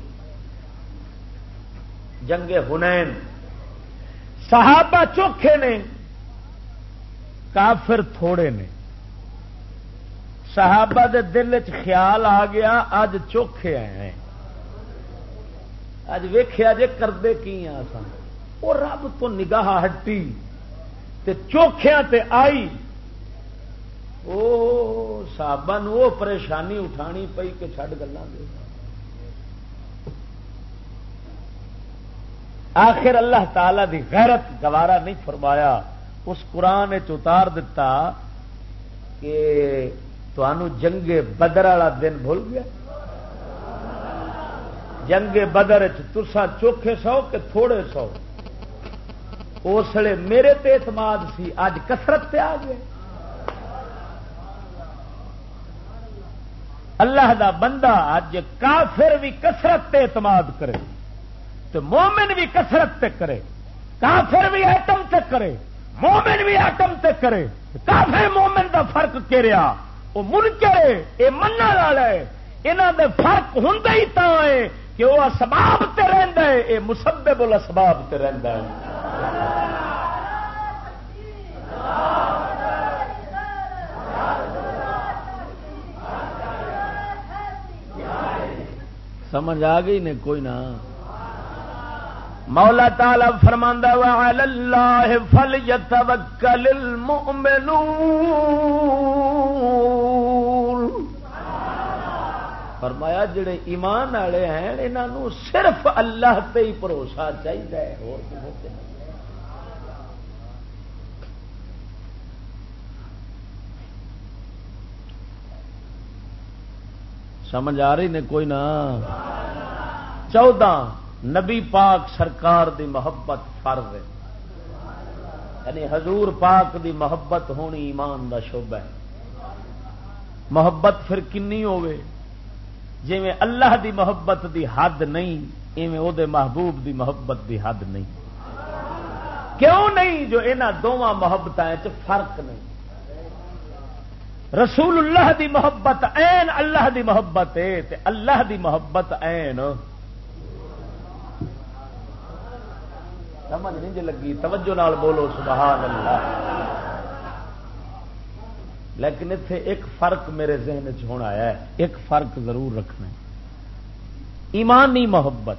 C: جنگے ہنین۔ صحابہ چوکھے نے۔ کافر تھوڑے نے۔ صحابہ دے دل چ خیال آ گیا، اج چوکھے آئے ہیں۔ اج ویخیا جے کردے کی سن وہ رب تو نگاہ ہٹی تے چوکھیا تے آئی۔ او صحابہ نو وہ پریشانی اٹھانی پئی کہ چھڈ گلا آخر اللہ تعالی دی غیرت گوارا نہیں فرمایا۔ اس قرآن چتار دتا کہ تنوع جنگ بدر والا دن بھول گیا۔ جنگ بدر تسا چوکھے سو کہ تھوڑے سو۔ اس لیے میرے تے اعتماد سی اج کسرت پہ آ گئے اللہ دا بندہ اج کافر بھی کسرت تے اعتماد کرے تو مومن بھی کسرت تے کرے، کافر بھی ایٹم تے کرے۔ مومن بھی ایٹم تے کرے۔ کافر مومن دا فرق کریا وہ من کرے یہ من والا ہے۔ یہاں دے فرق ہوں ہی تا ہے کہ وہ اسباب تے رہندا ہے یہ مسبب الاسباب تے رہندا ہے۔ سمجھ آ گئی نے کوئی نہ؟ مولا تالا فرماندہ وعلى الله فليتوكل المؤمنون. فرمایا، جڑے ایمان والے ہیں انہوں صرف اللہ تے ہی بھروسہ چاہیے سمجھ آ رہی نے کوئی نہ؟ چودہ۔ نبی پاک سرکار دی محبت فرض ہے۔ یعنی حضور پاک دی محبت ہونی ایمان دا شعبہ ہے۔ محبت پھر کنی ہوے جی اللہ دی محبت دی حد نہیں، ایویں او دے محبوب دی محبت دی حد نہیں۔ کیوں نہیں جو انہوں دونوں محبت فرق نہیں؟ رسول اللہ دی محبت این اللہ دی محبت ہے تے اللہ دی محبت این سمجھ نہیں جی لگی، توجہ نال بولو، سبحان اللہ۔ لیکن اتنے ایک فرق میرے ذہن چ ہونا آیا ہے، ایک فرق ضرور رکھنا ایمانی محبت،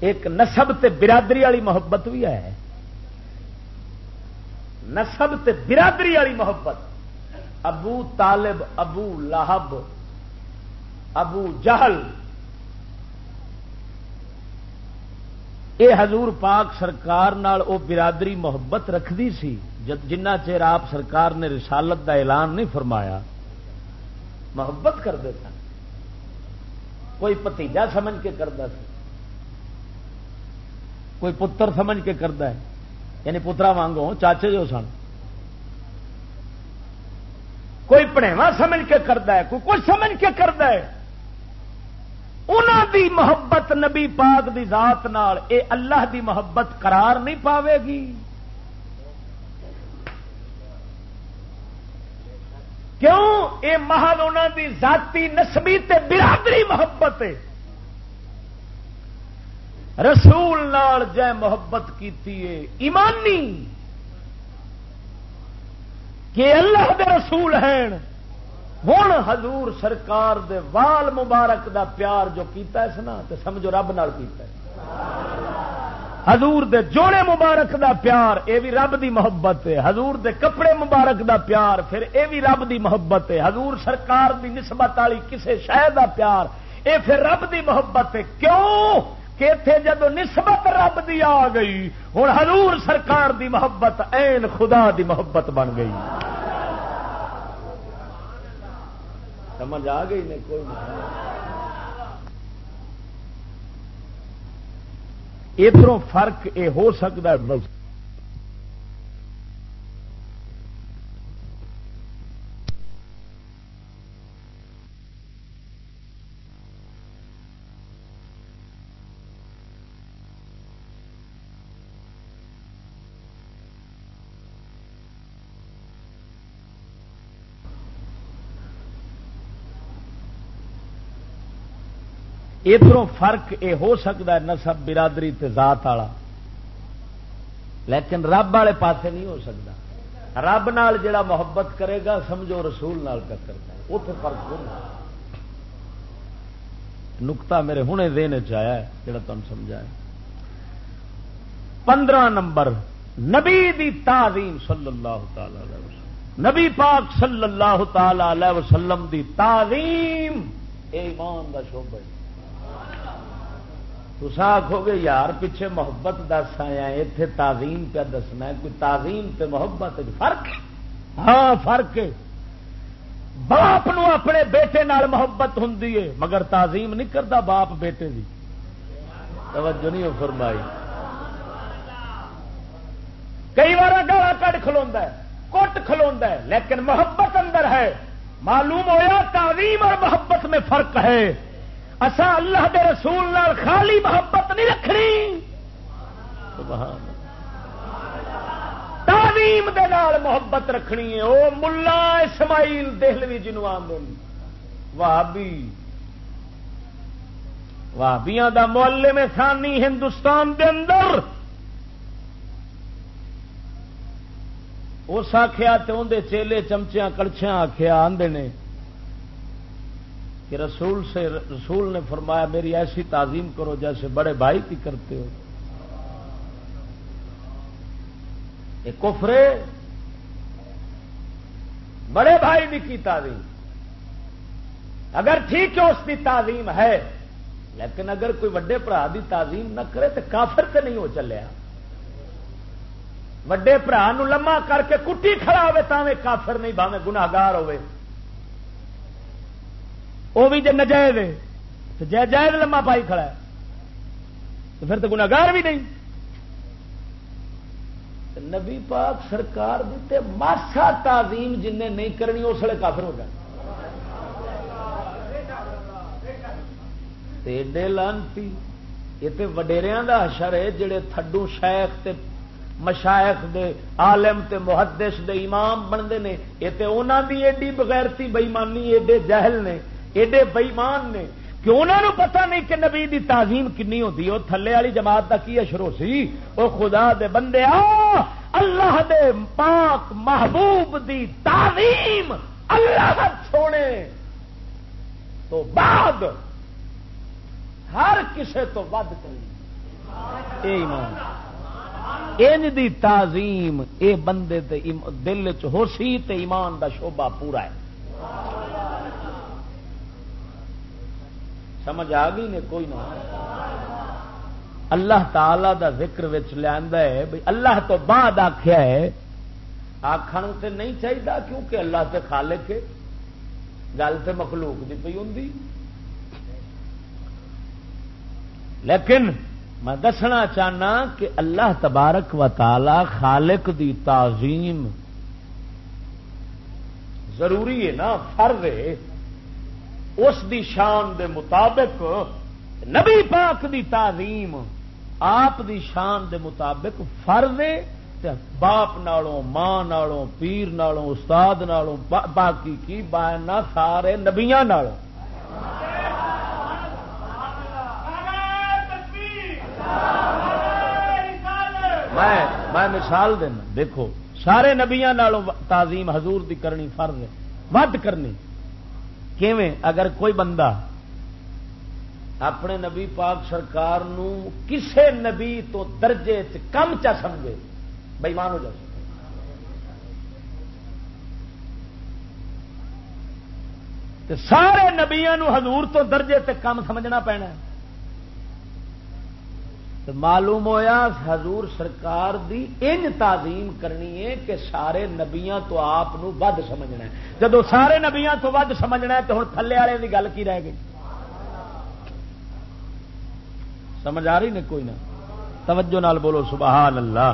C: ایک نسب تے برادری والی محبت بھی ہے۔ نسب تے برادری والی محبت۔ ابو طالب، ابو لاہب ابو جہل اے حضور پاک سرکار نال او برادری محبت رکھدی سی جنہ چیر آپ سرکار نے رسالت دا اعلان نہیں فرمایا، محبت کرتے سن۔ کوئی پتیجا سمجھ کے کرتا سی۔ کوئی پتر سمجھ کے کرتا ہے۔ یعنی پترا وانگو چاچے جو سن۔ کوئی پڑھےوا سمجھ کے کرتا ہے، کوئی کچھ سمجھ کے کرتا ہے۔ انہوں دی محبت نبی پاک دی ذات نال اے اللہ دی محبت قرار نہیں پاوے گی۔ کیوں؟ اے محل انہوں دی ذاتی نسبی تے برادری محبت ہے۔ رسول نال جے محبت کیتی ہے، ایمانی۔ کہ اللہ دے رسول ہیں۔ ہوں حضور سرکار دے وال مبارک دا پیار جو کیتا ہے سنا تو سمجھو رب نال کیتا ہے۔ حضور دے جوڑے مبارک دا پیار، اے بھی رب دی محبت ہے۔ حضور دے کپڑے مبارک دا پیار، پھر اے بھی رب دی محبت ہے۔ حضور سرکار دی نسبت والی کسے شہ دا پیار، اے پھر رب دی محبت ہے۔ کیوں؟ کہ اتے جب نسبت رب دی آ گئی ہوں حضور سرکار دی محبت این خدا دی محبت بن گئی۔ سمجھ آ گئی نے کوئی ادھر فرق یہ ہو سکتا ہے ادھر فرق یہ ہو سکتا ہے نسب برادری تے ذات والا۔ لیکن رب والے پاسے نہیں ہو سکتا۔ رب نال جڑا محبت کرے گا، سمجھو رسول نال کا کرتا ہے اتنے فرق ہو نکتا میرے ہنے دین چیا جڑا تم سمجھا ہے۔ پندرہ نمبر، نبی دی تعظیم صلی اللہ تعالی علیہ وسلم۔ نبی پاک صلی اللہ تعالی علیہ وسلم دی تعظیم، اے ایمان کا شوبہ تو آخو گے، یار پیچھے محبت دس آیا اتے تعظیم پہ دسنا کوئی تعظیم پہ محبت فرق ہاں فرق باپ نو اپنے بیٹے نال محبت ہوں مگر تعظیم نہیں کرتا باپ بیٹے دی۔ توجہ نہیں فرمائی۔ کئی بار گالا کٹ کھلوا کٹ کھلوا لیکن محبت اندر ہے۔ معلوم ہوا تعظیم اور محبت میں فرق ہے۔ اصا اللہ دے رسول نال خالی محبت نہیں رکھنی۔ تعلیم دے نال محبت رکھنی ہے۔ وہ ملا اسماعیل دہلوی جنو آدھے وابی وابیاں دا محلے میں ہندوستان دے اندر۔ اس آخیا تو اندر چیلے چمچیاں کڑچیاں آخیا آدھے نے۔ کہ رسول سے رسول نے فرمایا میری ایسی تعظیم کرو جیسے بڑے بھائی کی کرتے ہو۔ کفرے بڑے بھائی بھی کی تعظیم۔ اگر ٹھیک ہے اس کی تعظیم ہے، لیکن اگر کوئی وڈے برا کی تعظیم نہ کرے تو کافر تو نہیں ہو چلیا وڈے برا لما کر کے کٹی کھڑا ہوے تاوے کافر نہیں باوے گناگار ہوئے۔ وہ بھی جی نجائز تو جی جائز لما پائی کھڑا ہے، تو پھر تو گناگار بھی نہیں۔ نبی پاک سرکار دیتے ماسا تعظیم جن نے نہیں کرنی، اس لیے کافر ہو جائے ایڈے لانتی، یہ تو وڈیریا کا حشر ہے، جڑے تھڈو شیخ تے مشائق دے عالم تے محدث دے امام بنتے ہیں۔ یہ تو انہوں دی ایڈی بغیرتی بئیمانی ایڈے جہل نے۔ ایڈے بئیمان نے کہ انہوں نے پتا نہیں کہ نبی دی تعظیم کنی ہوتی وہ تھلے والی جماعت کا کی اشرو سی؟ وہ خدا دے بندے، آ! اللہ دے پاک محبوب دی تعظیم اللہ چھوڑے۔ تو بعد ہر کسے تو ود کری ایمان ان دی تعظیم اے بندے دے دل چ ہو سی تے ایمان دا شوبہ پورا ہے۔ سمجھ آ گئی نے کوئی نہ اللہ تعالی دا ذکر لیا اللہ تو بعد آخیا ہے آخر تے نہیں چاہیے کیونکہ اللہ تے خالق کے گل تو مخلوق کی پی ہوں لیکن میں دسنا چاہنا کہ اللہ تبارک و تعالی خالق دی تعظیم ضروری ہے نا، فرض ہے۔ اس دی شان دے مطابق نبی پاک دی تعظیم آپ دی شان دے مطابق فرض باپ نالوں، ماں نالوں، پیر نالوں، استاد نالوں باقی کی بانا سارے نبیا نالوں۔ میں مثال دینا، دیکھو، سارے نبیا نالوں تعظیم حضور دی کرنی فرض ہے، ود کرنی۔ کیویں؟ اگر کوئی بندہ اپنے نبی پاک سرکار نو کسے نبی تو درجے کم چا سمجھے بےمان ہو جائے سارے نبیا حضور تو درجے تے کم سمجھنا پینا تو معلوم ہویا حضور سرکار دی ان تعظیم کرنی ہے کہ سارے نبیاں تو آپ ود سمجھنا ہے۔ جب سارے نبیاں تو ود سمجھنا ہے تو ہوں تھلے والے کی گل کی رہ گئی؟ سمجھ آ رہی نے کوئی نہ؟ توجہ نال بولو، سبحان اللہ۔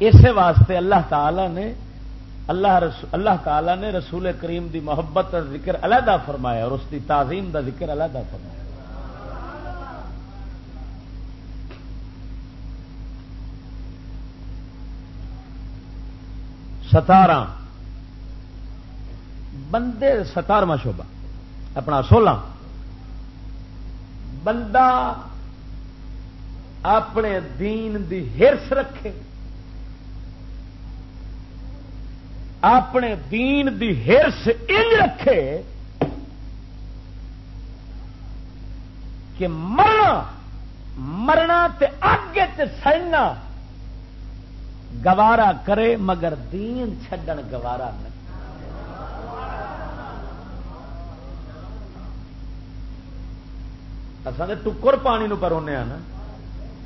C: اسی واسطے اللہ تعالی نے، اللہ رسول اللہ تعالی نے رسول کریم دی محبت اور ذکر علیحدہ فرمایا اور اس دی تعظیم دا ذکر علیحدہ فرمایا۔ ستارہ۔ بندے ستارواں شوبہ اپنا سولہ۔ بندہ اپنے دین دی ہرس رکھے۔ اپنے دین دی ہرس ان رکھے کہ مرنا مرنا تے آگے تے سڑنا گوارا کرے مگر دین چھڈن گوارا نہ اصل ٹکر پانی نو پرونے نا۔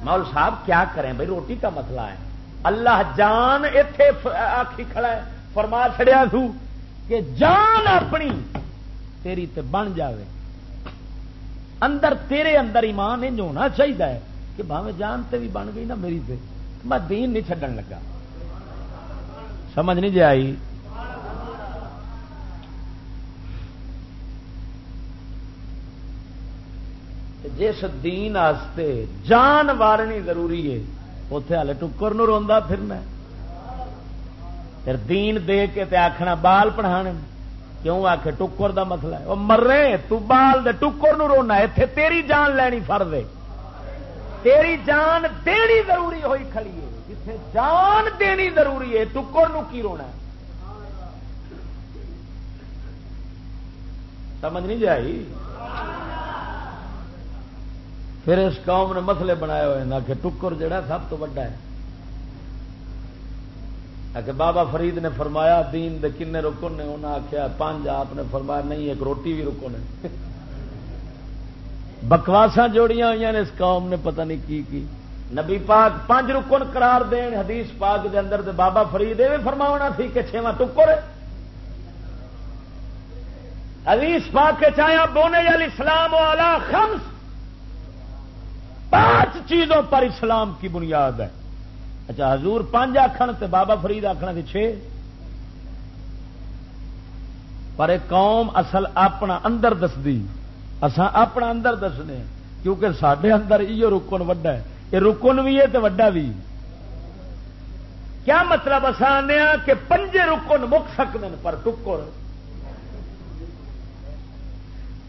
C: مول صاحب کیا کریں بھائی؟ روٹی کا مسئلہ ہے۔ اللہ جان اتے آخی کھڑا ہے، فرما چڑیا سو کہ جان اپنی تیری تے بن جاوے۔ اندر تیرے اندر ایمان انج ہونا چاہیے کہ بھاوے جان تے بھی بن گئی نا میری تے۔ میں دین نہیں چڈن لگا۔ سمجھ نہیں جی آئی؟ جس دین آستے جان وارنی ضروری ہے اتے ہالے ٹکر نو روا پھرنا پھر دین دے کے تے آخنا بال پڑھا کیوں آ کے ٹکر دا مسئلہ ہے؟ وہ مرے تو بال دے ٹکر نو رونا اتے تیری جان لینی فرد ہے۔ تیری جان دینی ضروری ہوئی کھڑی ہے جتنے جان دینی ضروری ہے ٹکر نو کی رونا ہے؟ سمجھ نہیں جائی؟ پھر اس قوم نے مسئلے بنائے ہوئے، نہ کہ ٹکر جڑا سب تو بڑا ہے۔ کہ بابا فرید نے فرمایا، دین دے کن رکن نے انہیں آخیا پانچ آپ نے فرمایا، نہیں، ایک روٹی بھی رکن ہے۔ بکواسا جوڑیاں ہوئی نے اس قوم نے پتہ نہیں کی کی۔ نبی پاک پانچ رکن قرار دین، حدیث پاک دے اندر دے بابا فرید یہ فرما سی کہ چھواں ٹکر حدیث پاک کے چایا بونے علی اسلام والا خمس۔ پانچ چیزوں پر اسلام کی بنیاد ہے۔ اچھا حضور پانچ آخر تے بابا فرید آخنا تھی چھ۔ پر ایک قوم اصل اپنا اندر دسدی۔ اسان اپنا اندر دسنے کیونکہ سڈے اندر یہ رکن وڈا ہے۔ یہ رکن بھی ہے تو وڈا بھی کیا مطلب آسان ہاں کہ پنجے رکن مک سکتے ہیں پر ٹکر؟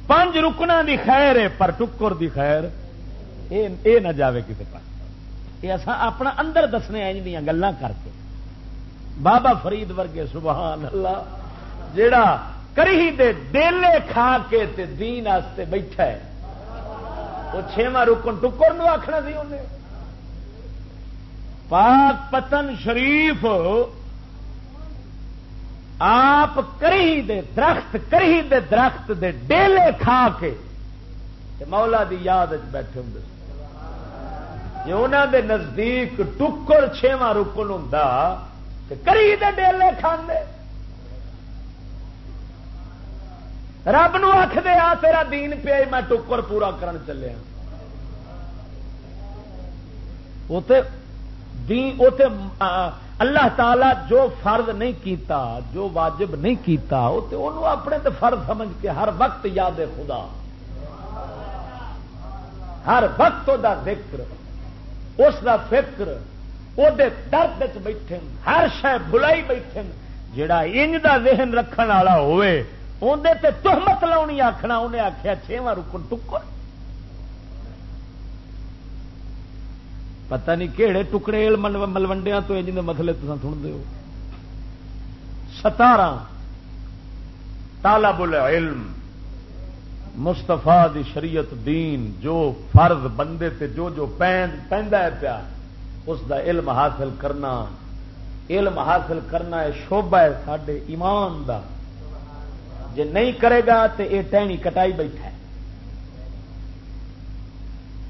C: پانچ رکنا دی خیر ہے پر ٹکر دی خیر۔ اے نہ جاوے کسی پاس۔ یہ اصا اپنا اندر دسنے آئی دیا گلان کر کے۔ بابا فرید ورگے، سبحان اللہ، جیڑا کری دے دیلے کھا کے تے دین آستے بیٹھا ہے۔ وہ چھواں رکن ٹکر نو آخنا سی انہیں پاک پتن شریف آپ کری دے درخت کری دے درخت دے ڈیلے کھا کے مولا دی یاد بیٹھے ہوں جی انہوں دے نزدیک ٹکر چھواں رکن ہوں کری دے ڈیلے کھانے رب نو آخ دے آ، تیرا دین پیا میں ٹکر پورا کرن چلیا۔ اللہ تعالی جو فرض نہیں کیتا، جو واجب نہیں کیتا اپنے تے فرض سمجھ کے ہر وقت یاد خدا۔ ہر وقت دا ذکر، اس دا فکر وہ درد بیٹھے ہر شہ بلائی بیٹھے جڑا انج دا ذہن رکھن والا ہوئے اندر تے تحمت لاؤنی آخنا انہیں آخیا چھواں رکن ٹکر۔ پتہ نہیں کہڑے ٹکڑے ملوڈیا تو انج دے مسئلے تو سنتے ہو۔ ستارہ۔ طالب العلم مستفا دی شریعت دین، جو فرض بندے تے جو جو پہندا ہے پیا، اس دا علم حاصل کرنا۔ علم حاصل کرنا ہے شوبہ ہے سڈے ایمان دا۔ جے نہیں کرے گا تو یہ ٹہنی کٹائی بیٹھا ہے۔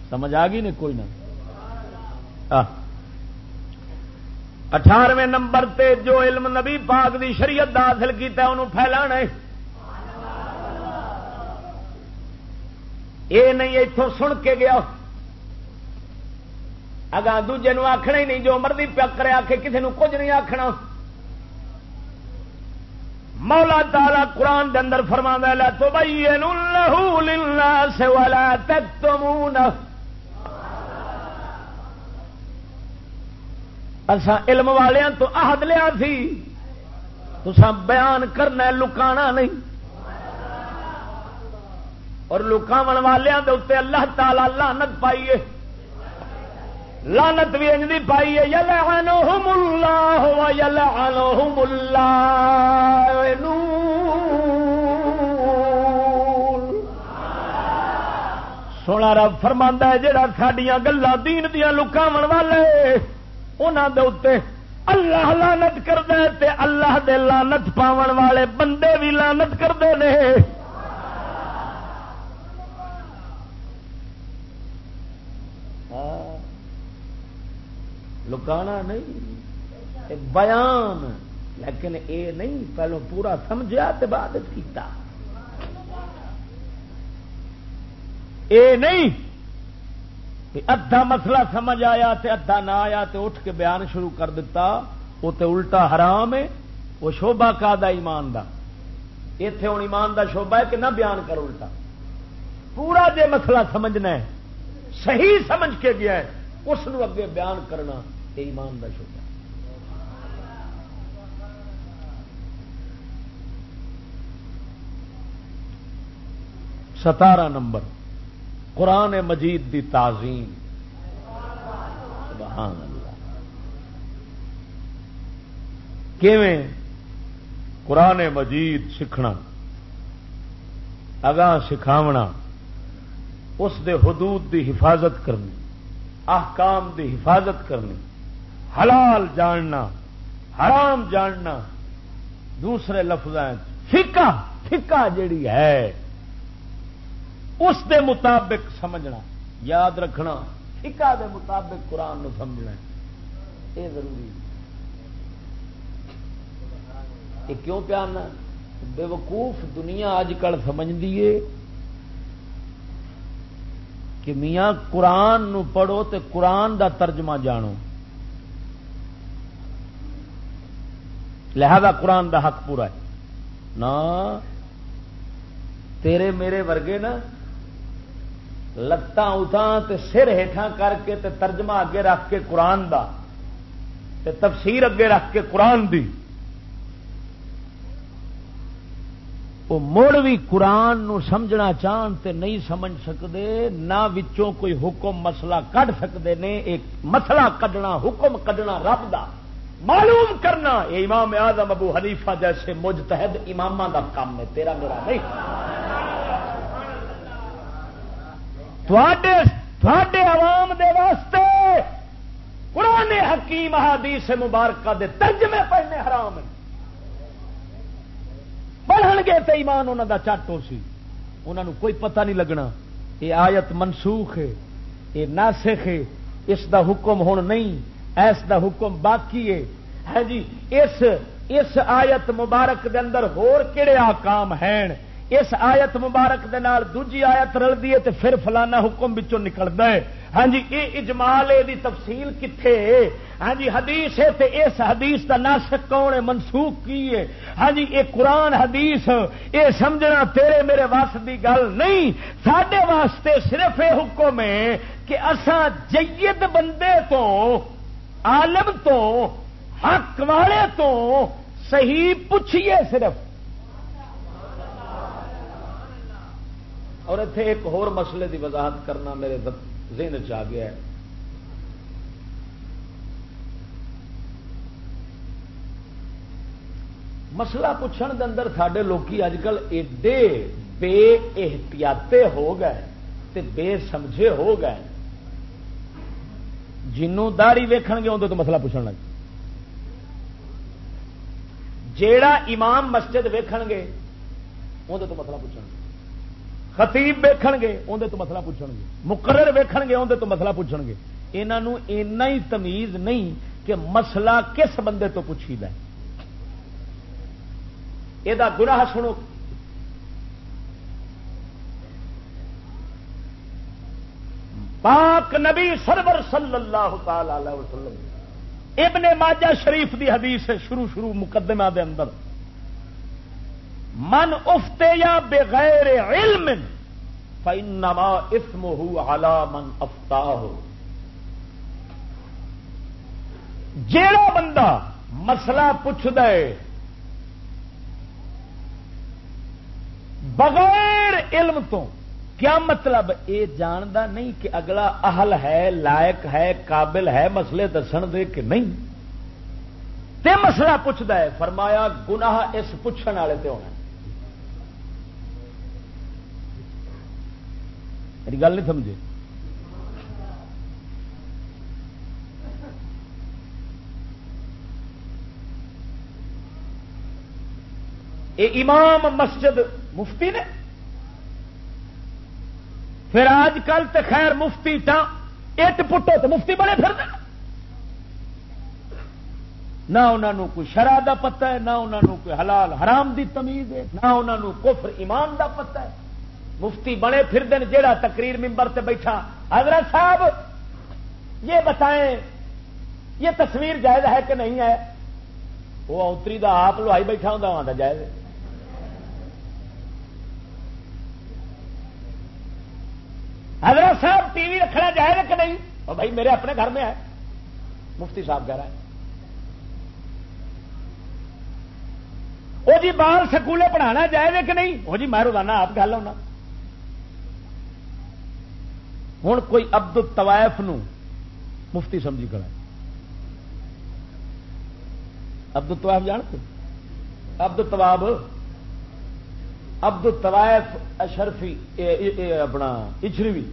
C: سمجھ آ گئی نہیں کوئی نہ؟ اٹھارہویں نمبر تے جو علم نبی پاک دی شریعت دا حاصل کیتا ہے انہوں پھیلانا ہے۔ یہ نہیں اتوں سن کے گیا۔ اگا دوجے آخنا ہی نہیں، جو مرضی پیا کرے آ کے کسی نے کچھ نہیں آخنا مولا تالا قرآن دے اندر فرما لا تو بھائی والا تک اسا علم والوں تو عہد لیا سی۔ تو بیان کرنا لکانا نہیں۔ اور لکاو والوں کے اتنے اللہ تعالی لانت پائیے لانت بھی انجنی پائیے یل اللہ یل سونا رب فرما ہے جہاں سڈیا گلا دین دیا لکاو والے انہوں دے اتنے اللہ لانت کرتے اللہ دے لانت پاون والے بندے بھی لانت کرتے ہیں لکانا نہیں بیان، لیکن اے نہیں، پہلو پورا سمجھا تو بعد کیتا۔ اے نہیں ادھا مسئلہ سمجھ آیا تے ادھا نہ آیا تے اٹھ کے بیان شروع کر دیتا وہ تے الٹا حرام ہے، وہ شوبا کا دا ایمان دا۔ اتے ہوں ایمان دا شوبا ہے کہ نہ بیان کر الٹا۔ پورا جے مسئلہ سمجھنا ہے، صحیح سمجھ کے گیا ہے، اس اگے بیان کرنا۔ یہ ایمان دا شوبا ستارہ نمبر، قرآن مجید دی تعظیم۔ سبحان اللہ۔ کیویں قرآن مجید سیکھنا، اگاں سکھاونا، اس دے حدود دی حفاظت کرنی، احکام دی حفاظت کرنی۔ حلال جاننا، حرام جاننا، دوسرے لفظ فکا فکا جیڑی ہے، اس دے مطابق سمجھنا، یاد رکھنا فکا دے مطابق قرآن نو سمجھنا یہ ضروری یہ کیوں پیارنا بے وقوف دنیا اج کل سمجھتی ہے کہ میاں قرآن نو پڑھو تے قرآن دا ترجمہ جانو۔ لہذا قرآن دا حق پورا ہے۔ نا، تیرے میرے ورگے نا، لتاں اتاں سر ہیٹھاں کر کے تے ترجمہ اگے رکھ کے قرآن دا، تے تفسیر اگے رکھ کے قرآن دی۔ وہ مڑ بھی قرآن نو سمجھنا چاہن تے نہیں سمجھ سکتے نہ وچوں کوئی حکم مسئلہ کڈ سکتے نے، ایک مسئلہ کڈنا، حکم کڈنا رب دا۔ معلوم کرنا یہ امام اعظم ابو حنیفہ جیسے مجتہد امام دا کام ہے، تیرا میرا نہیں۔ عوام دے واسطے قرآن حکیم حدیث مبارکہ دے ترجمے پڑھنے حرام ہیں۔ پڑھن گے تو ایمان انہوں دا چٹ ہو سی۔ انہوں کوئی پتہ نہیں لگنا۔ یہ آیت منسوخ ہے، یہ ناسخ ہے، اس دا حکم ہوں نہیں۔ ایس دا حکم باقی ہے۔ ہاں جی اس اس آیت مبارک دے اندر ہور کہڑے آکام ہیں اس آیت مبارک دے نال دوجی آیت رلدی ہے تے پھر فلانا حکم بچوں نکلتا ہے۔ ہاں جی یہ اجمال دی تفصیل کتنے ہاں جی حدیث ہے تے اس حدیث کا ناسک کون ہے؟ منسوخ کی ہے۔ ہاں جی یہ قرآن حدیث یہ سمجھنا تیرے میرے واسط کی گل نہیں۔ سڈے واسطے صرف یہ حکم ہے کہ اسا جید بندے تو عالم تو، حق والے تو صحیح پوچھیے صرف۔ اور اتنے ایک ہور مسئلے کی وضاحت کرنا میرے ذہن چ آ گیا ہے۔ مسئلہ پوچھنے کے اندر سڈے لوکی اجکل ایڈے بے احتیاطے ہو گئے تے بے سمجھے ہو گئے۔ جنوں داری ویکھ گے اندر تو مسئلہ پوچھنا لگ جیڑا امام مسجد ویکھ گے اندر تو مسئلہ پوچھ گے۔ خطیب ویکھن گے اندر تو مسئلہ پوچھن گے۔ مقرر ویکھن گے اندر تو مسئلہ پوچھن گے۔ یہاں اینا ہی تمیز نہیں کہ مسئلہ کس بندے تو پوچھی دا یہ گناہ سنو۔ پاک نبی سرور صلی اللہ تعالی وسلم ابن ماجہ شریف دی حدیث ہے شروع شروع مقدمہ دے اندر۔ من افتے یا بغیر علم فنما اسم ہو آلہ من افتا ہو جیڑا بندہ مسئلہ پوچھ دے بغیر علم تو کیا مطلب؟ یہ جانتا نہیں کہ اگلا اہل ہے، لائق ہے، قابل ہے، مسئلے دسن دے کہ نہیں؟ تے مسئلہ پوچھتا ہے، فرمایا گناہ اس پوچھنے والے تے ہونا میری گل نہیں سمجھے؟ یہ امام مسجد مفتی نے پھر آج کل تو خیر مفتی اٹ پٹو تو مفتی بڑے پھر نہ انہوں کوئی شرح کا پتا ہے، نہ انہوں کوئی حلال حرام دی تمیز ہے، نہ انہوں کفر ایمان دا پتا ہے۔ مفتی بنے پھر دن جہا تقریر ممبر سے بیٹھا۔ حضرت صاحب، یہ بتائیں، یہ تصویر جائز ہے کہ نہیں ہے؟ وہ اوتری دا آپ لوائی بیٹھا ہوں وہاں جائز حضرت صاحب ٹی وی رکھنا جائز ہے کہ نہیں؟ اور بھائی میرے اپنے گھر میں ہے۔ مفتی صاحب کہہ رہا ہے وہ جی بال سکولے پڑھانا جائز کہ نہیں؟ وہ جی میں روزانہ آپ گل ہونا ہوں کوئی ابد الطوائف نو مفتی سمجھی کرا ابد الطوائف جانتے؟ ابد الطواب ابد الطوائف اشرفی اپنا اچھروی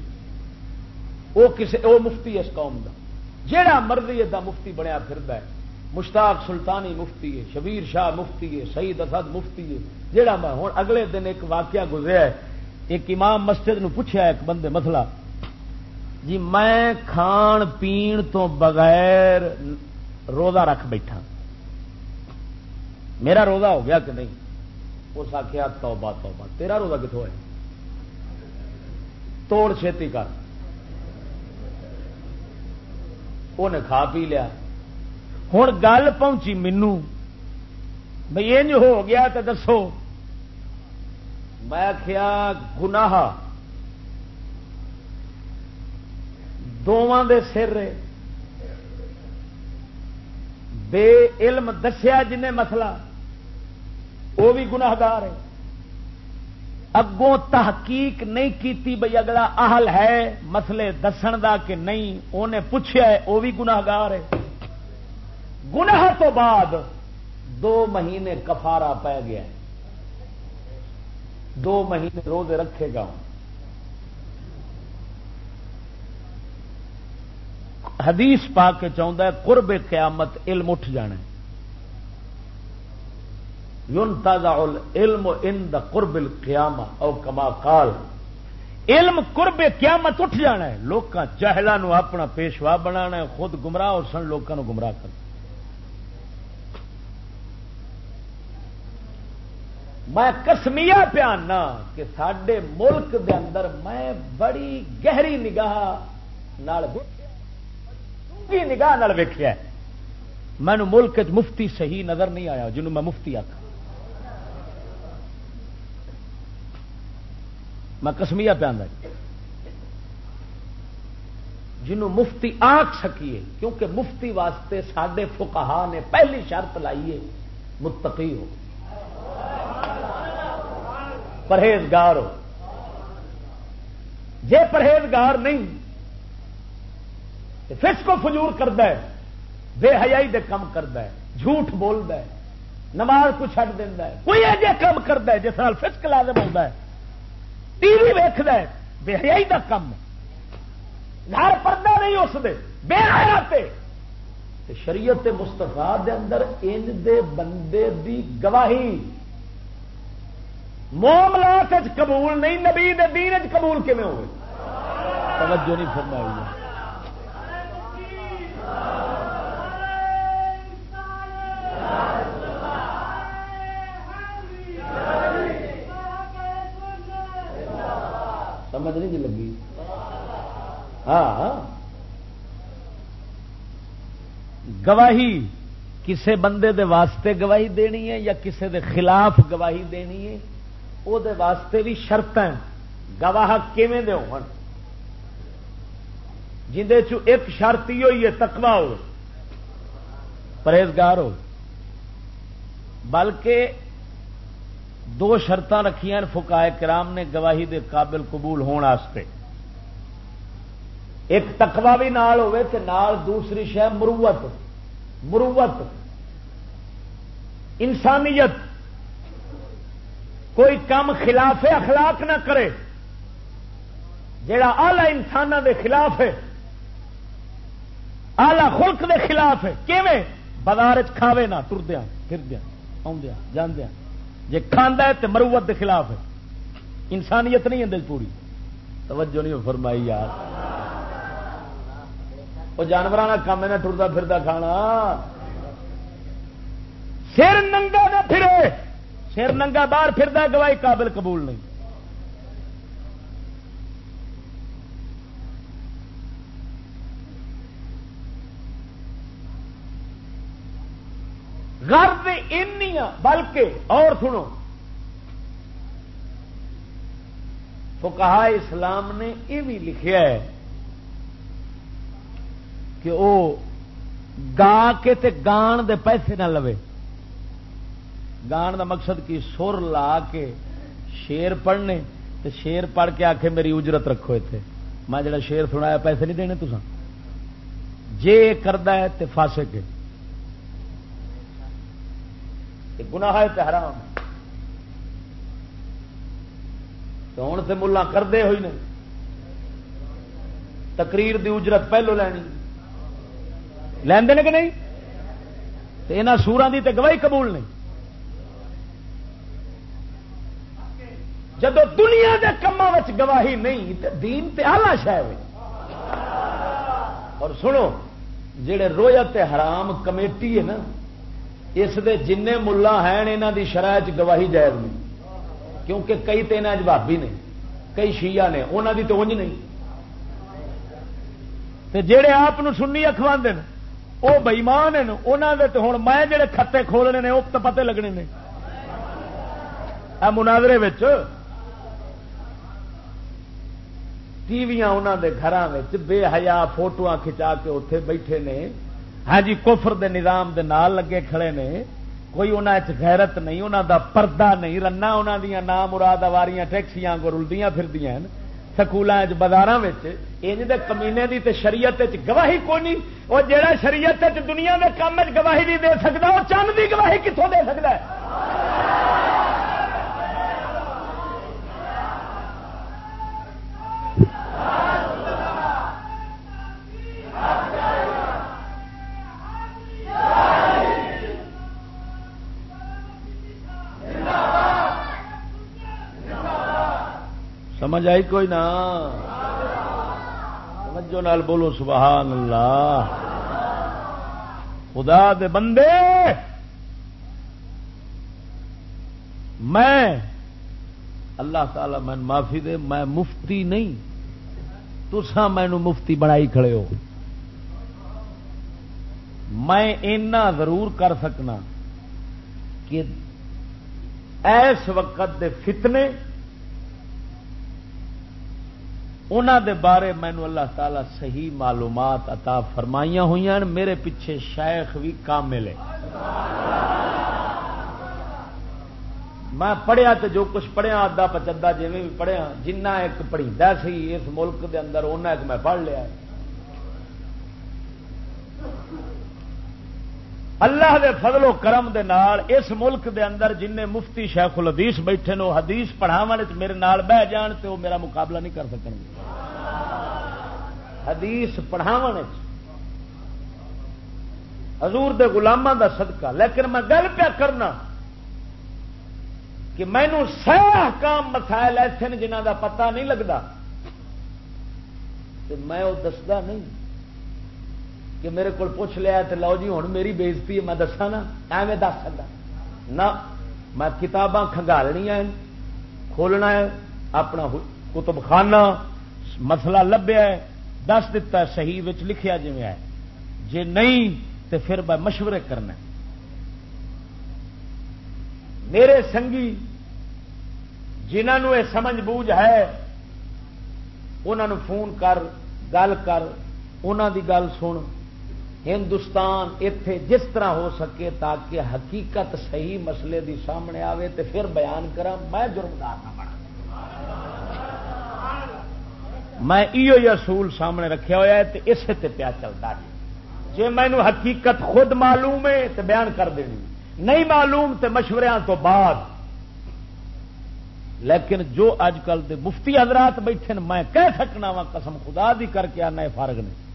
C: وہ کسی وہ مفتی اس قوم کا جہا مرضی دا مفتی بنیا پھر مشتاق سلطانی مفتی ہے، شبیر شاہ مفتی ہے، سعید اسد مفتی ہے جہا میں ہوں اگلے دن ایک واقعہ گزرا ہے، ایک امام مسجد نو پوچھا ایک بندے مسئلہ جی میں کھان پین تو بغیر روزہ رکھ بیٹھا۔ میرا روزہ ہو گیا کہ نہیں؟ اس آخیا تو بات تو بات تیرا روزہ کتوں ہے؟ توڑ چھتی کر. انہیں کھا پی لیا. ہوں گل پہنچی مینو بھائی انج ہو گیا تو دسو. میں کیا گناہ. دونوں دے سر بے علم دسیا جن مسئلہ. وہ بھی گناگار ہے اگوں تحقیق نہیں کیتی بھائی اگلا اہل ہے مسلے دسن دا کہ نہیں انہیں پوچھا ہے وہ بھی گناگار ہے گناہ تو بعد دو مہینے کفارا پی گیا دو مہینے روزے رکھے گا۔ حدیث پا کے چاہتا ہے، قرب قیامت علم اٹھ جانا یون تازہ علم ان دا قرب القیامہ او کما کال علم قرب قیامت اٹھ جانا ہے. لوگ چہلوں اپنا پیشوا بنا ہے. خود گمراہ اور سن لوگوں گمراہ کر. میں کسمیا پیانا کہ سڈے ملک دے اندر میں بڑی گہری نگاہ نگاہ ویخیا مینو ملک مفتی صحیح نظر نہیں آیا جنہوں میں مفتی آخ میں کسمیا پیا جنوں مفتی آخ سکیے کیونکہ مفتی واسطے سڈے فکہ نے پہلی شرط لائیے متقی ہو۔ پرہیزگار ہو۔ جے پرہیزگار نہیں فس کو فجور کرد بے حیائی دے کم کرد جھوٹ بولد نماز کو چڈ دینا کوئی ایجے کم کرد جس نال فسک لازم ہوتا ہے۔ ٹی وی ویخد بے حیائی کا کم گھر پردہ نہیں اس دے، بے حیا شریعت مستفا دے اندر ان دے بندے دی گواہی۔ معاملات قبول نہیں، نبی دین قبول کیون ہوئے؟ توجہ نہیں فرمائی۔ نہیں جی لگی۔ ہاں۔ گواہی کسے بندے دے واسطے گواہی دینی ہے یا کسے دے خلاف گواہی دینی ہے؟ وہ واسطے بھی شرط گواہ کیویں دے ہو جی ایک شرط ہی ہوئی ہے تکوا ہو۔ پرہیزگار ہو۔ بلکہ دو شرط رکھیا فکائے کرام نے گواہی دے قابل قبول ہونے ایک تکوا بھی نال ہوئے تے نال دوسری شہ مروت مروت۔ انسانیت۔ کوئی کم خلاف اخلاق نہ کرے جڑا آلہ انسان دے خلاف ہے آلہ خلق دے خلاف ہے، کیویں؟ بازار کھاوے نہ تردیا پھردیا آدیا جاندیا جی کھانا ہے تو مروت کے خلاف ہے۔ انسانیت نہیں اندر پوری۔ توجہ نہیں فرمائی یار۔ وہ جانور کام نہ ٹرتا پھرتا کھانا۔ سر ننگا نہ پھرے۔ سر ننگا باہر پھرتا گواہی قابل قبول نہیں۔ غرض این بلکہ اور سنو۔ تو کہا اسلام نے یہ بھی لکھا ہے کہ وہ گا کے تے گان دے پیسے نہ لوے۔ گان دا مقصد کی سر لا کے شیر پڑھنے تے شیر پڑھ کے آخے میری اجرت رکھو اتنے میں جڑا شیر سنایا، پیسے نہیں دینے تسا جے کرد ہے تے فاسے کے گنا ہے تو حرام تو ہوں تو ملا کرتے ہوئی نے۔ تقریر دی اجرت پہلو لینی۔ لین کہ نہیں؟ تو یہاں سورا دی تے گواہی قبول نہیں۔ جب دنیا کے کاموں گواہی نہیں تو دین تے آلہ شہ اور سنو، جڑے رویت حرام کمیٹی ہے نا اس دے جن ملا ہیں یہاں دی شرح گواہی جائز نہیں۔ کیونکہ کئی تو یہاں بھابی نے، کئی شیعہ نے انہوں دی تو انج نہیں۔ جہے آپ سننی اخوا وہ بئیمان ہیں انہوں نے تو ہوں میں جڑے کھتے کھولنے نے وہ تو پتے لگنے نے۔ مناظرے ٹی وی انہوں دے گھر بے حیا فوٹو کھچا کے اتے بیٹھے نے۔ ہاں جی کفر دے نظام دے نال لگے کھڑے نے۔ کوئی انہوں غیرت نہیں انہوں دا پردہ نہیں۔ رنا انہوں دیا نام مراد آواریاں، ٹیکسیاں کو رلدیاں پھردیاں سکولوں بازار انج دے کمینے دی تے شریعت گواہی کوئی نہیں۔ وہ جہاں شریعت دنیا کے کام گواہی نہیں دے سکتا وہ چند کی گواہی کتوں دے سکتا ہے؟ سمجھ آئی کوئی نہ سمجھو نال بولو، سبحان اللہ۔ خدا دے بندے، میں، اللہ تعالی میں معافی دے، میں مفتی نہیں۔ تسا مینو مفتی بنائی کھڑے ہو۔ میں اینا ضرور کر سکنا کہ ایس وقت دے فتنے انہ دے بارے مینو اللہ تعالی صحیح معلومات عطا فرمائیاں ہوئی میرے پیچھے شیخ بھی کامل ہے۔ میں پڑھیا تو جو کچھ پڑھیا ادا پچدا جی بھی پڑھیا، جنہ ایک پڑھی سی اس ملک دے اندر انہیں ایک میں پڑھ لیا ہے۔ اللہ دے فضل و کرم دے نال اس ملک دے اندر جن مفتی شیخ الحدیث بیٹھے نو حدیث پڑھاو میرے نال بہ جان تو وہ میرا مقابلہ نہیں کر سکیں گے۔ حدیث پڑھاو حضور دے غلاماں دا صدقہ۔ لیکن میں گل پیا کرنا کہ مینو سہ کام مسائل ایسے جنہ دا پتہ نہیں لگتا میں وہ دستا نہیں۔ کہ میرے کو پوچھ لیا تو لو جی ہوں میری بےزتی ہے، میں دسا نا، ایویں دس سکتا نہ، میں کتاباں کھنگالنیا کھولنا ہے، اپنا کتب خانہ مسئلہ لبیا ہے، دس دتا صحیح لکھیا جی ہے۔ جی نہیں تو پھر میں مشورے کرنا میرے سنگھی جنہوں یہ سمجھ بوجھ ہے انہوں فون کر، گل کر انہوں دی گل سن۔ ہندوستان اتے جس طرح ہو سکے تاکہ حقیقت صحیح مسئلے دی سامنے آوے تے پھر بیان کرا میں جرمدار نہ بنا میں یہ اصول سامنے رکھا ہوا ہے تے اسے تے پیا چلتا جی۔ جی مینو حقیقت خود معلوم ہے تو بیان کر دینی۔ نہیں معلوم تے مشورے تو بعد۔ لیکن جو اج کل دے مفتی حضرات بیٹھے میں کہہ سکنا وا قسم خدا دی کر کے آنا فارغ نے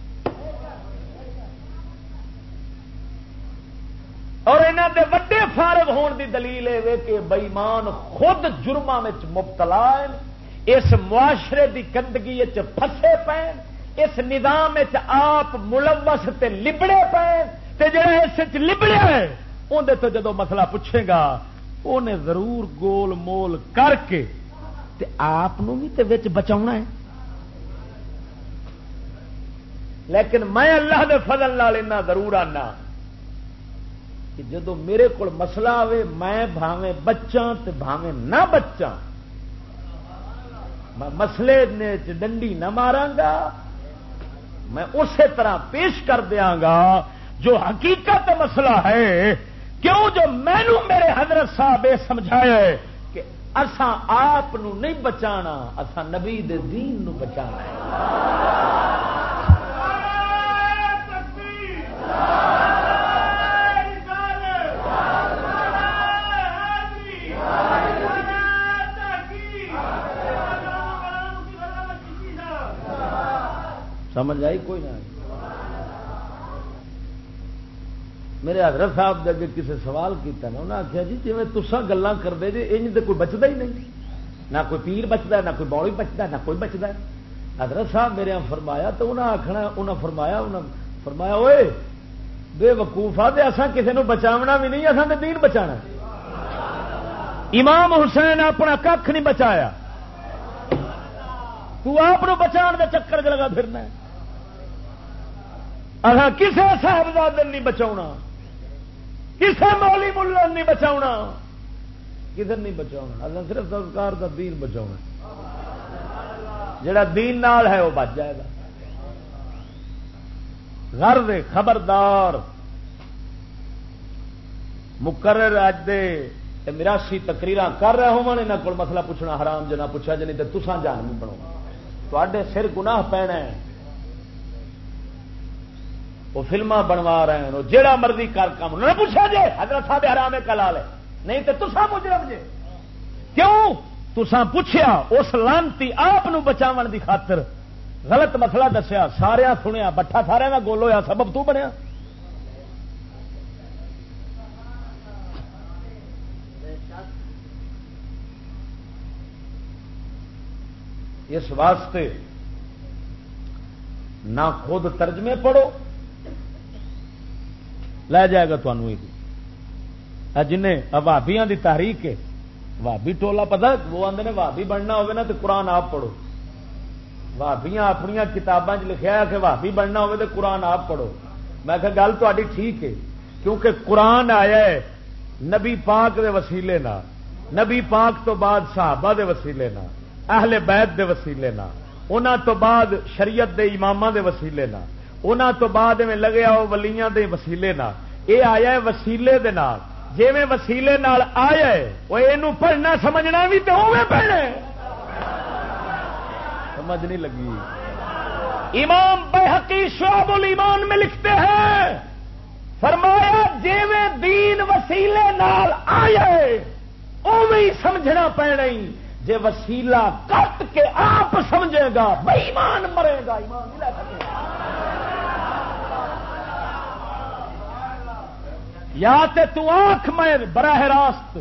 C: اور انہوں دے وڈے فارغ ہون دی دلیل ہے کہ بئیمان خود جرما مبتلا اس معاشرے دی گندگی پسے پے اس نظام آپ ملوث تے لبڑے پے تے جڑا اس لبڑے ہے اندر تو جدو مسئلہ پوچھے گا انہیں ضرور گول مول کر کے آپ بھی بچا ہے۔ لیکن میں اللہ دے فضل لال ضرور آنا۔ کہ جدو میرے کو مسئلہ آئے میں بھاوے بچا تو بھاوے نہ بچا میں مسلے نے ڈنڈی نہ ماراگا میں اسی طرح پیش کر دیا گا جو حقیقت مسئلہ ہے کیوں جو مینو میرے حضرت صاحب یہ سمجھایا ہے کہ اسان آپ نہیں بچانا اسان نبی دین نو بچانا ہے سمجھ آئی کوئی نہ میرے حضرت صاحب جب کسی سوال کیا نا انہیں آخیا جی جی تسا گلا کرتے جی انج تو کوئی بچتا ہی نہیں۔ نہ کوئی پیر بچتا نہ کوئی بوڑی بچتا نہ کوئی بچتا حضرت صاحب میرے ہاں فرمایا تو انہیں آخنا انہیں فرمایا انہیں فرمایا ہوئے بے وقوفا تو اصا کسی نے بچاونا بھی نہیں اصل دین بچا امام حسین اپنا کھ نہیں بچایا۔ تو آپ بچا دے چکر چ لگا پھرنا اصا کسی صاحبزاد نہیں بچا کسی مولی ملن نہیں بچا کدھر نہیں بچا اصل صرف سرکار کا دین بچا جڑا دین نال ہے، وہ بچ جائے گا۔ گھر خبردار، مقرر اج دے مراسی تقریر کر رہے ہو یہاں کو مسئلہ پوچھنا حرام جنا پوچھا جی نہیں تو تسان جان نہیں بنو۔ تے سر گناہ پینا ہے۔ وہ فلما بنوا رہے ہیں جہاں مرضی کر کام، انہوں نے پوچھا جی حضرت صاحب حرام کلا لے نہیں تو تسا مجرم جے۔ کیوں؟ تسا پوچھیا، اس لانتی آپ بچاو دی خاطر غلط مسئلہ دسیا سارا سنیا، بٹھا سارا کا گول ہوا سبب تو بنیا۔ اس واسطے نہ خود ترجمے پڑھو لے جائے گا تمہیں جن بھابیا کی تحریک ہے بھابی ٹولا پتا وہ آدھے بھابی بننا ہوگا نا تو قرآن آپ پڑھو بھابیاں اپنی کتابیں لکھا کہ بھابی بننا ہوگا تو قرآن آپ پڑھو میں کہ گل تاری ٹھیک ہے کیونکہ قرآن آیا ہے نبی پاک دے وسیلے نا نبی پاک تو بعد صحابہ دے وسیلے نا اہل بیت دے وسیلے نا انہوں تو بعد شریعت دے امام دے وسیلے نا انہوں تو بعد میں لگیا وہ ولیاں دے وسیلے نا یہ آیا ہے وسیلے دے نال۔ جی میں وسیلے نال آیا ہے، وہ یہ پڑھنا، سمجھنا بھی تو پڑھنا سمجھ نہیں لگی۔ امام بحقی شعب الایمان میں لکھتے ہیں، فرمایا جی میں دین وسیلے نال آیا ہے اوی سمجھنا پینا جی وسیلہ کٹ کے آپ سمجھے گا، بے ایمان مرے گا، ایمان نہیں لے سکے۔ یا تے تو آنکھ میں براہ راست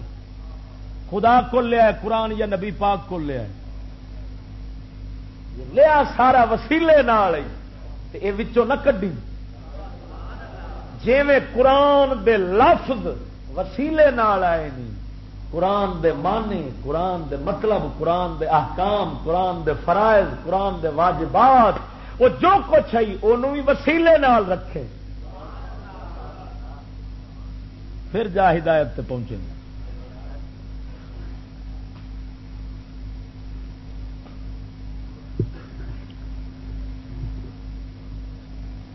C: خدا کو لیا قرآن یا نبی پاک کو لیا لیا سارا وسیلے نال یہ نہ کڈی۔ جی میں قرآن دے لفظ وسیلے نال آئے نہیں قرآن دے معنی، قرآن دے مطلب قرآن دے احکام، قرآن دے فرائض، قرآن دے واجبات، وہ جو کچھ ہے انہوں بھی وسیلے نال رکھے۔ پھر جا ہدایت پہنچے گا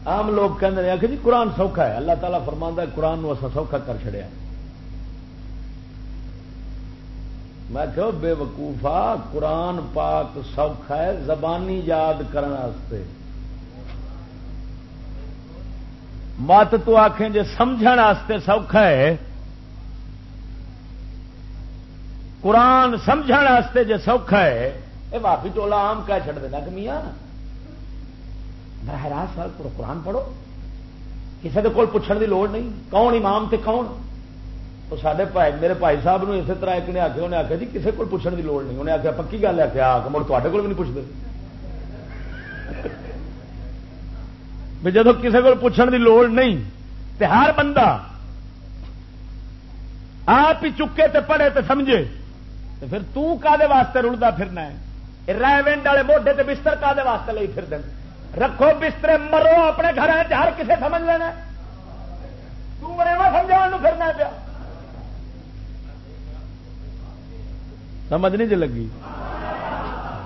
C: عام لوگ کہتے ہیں کہ جی قرآن سوکھا ہے۔ اللہ تعالیٰ فرما ہے، قرآن اصا سوکھا کر چڑیا میں کہ بے وقوفا، قرآن پاک سوکھا ہے، زبانی یاد کرنے مت تو آخیں جی سمجھ سوکھا ہے۔ قرآن سمجھ جی سوکھا ہے۔ یہ بھابی ٹولا آم کہہ چڑ دینا کہ میاں، براہ راست سال پورا قرآن پڑھو۔ کسی کے کول پوچھنے کی لوڑ نہیں۔ کون امام تے کون؟ تو سارے بھائی، میرے بھائی صاحب نے اسی طرح ایک نے آخیا انہیں آخیا جی کسی کو پوچھنے کی لوڑ نہیں۔ انہیں آخیا پکی گل آخیا آ کے مڑ تے کول بھی نہیں پوچھتے بھی جب کسی کو پوچھنے کی لوڑ نہیں تو ہر بندہ آپ ہی چکے تے پڑے تے سمجھے تو پھر تے واسطے رڑتا پھرنا ہے؟ ریونڈ والے موڈے تے بستر کا واسطے لے پھر دیں رکھو بستر مرو اپنے گھر ہر کسے سمجھ لینا تمجا پھرنا پیا۔ سمجھ نہیں جی لگی؟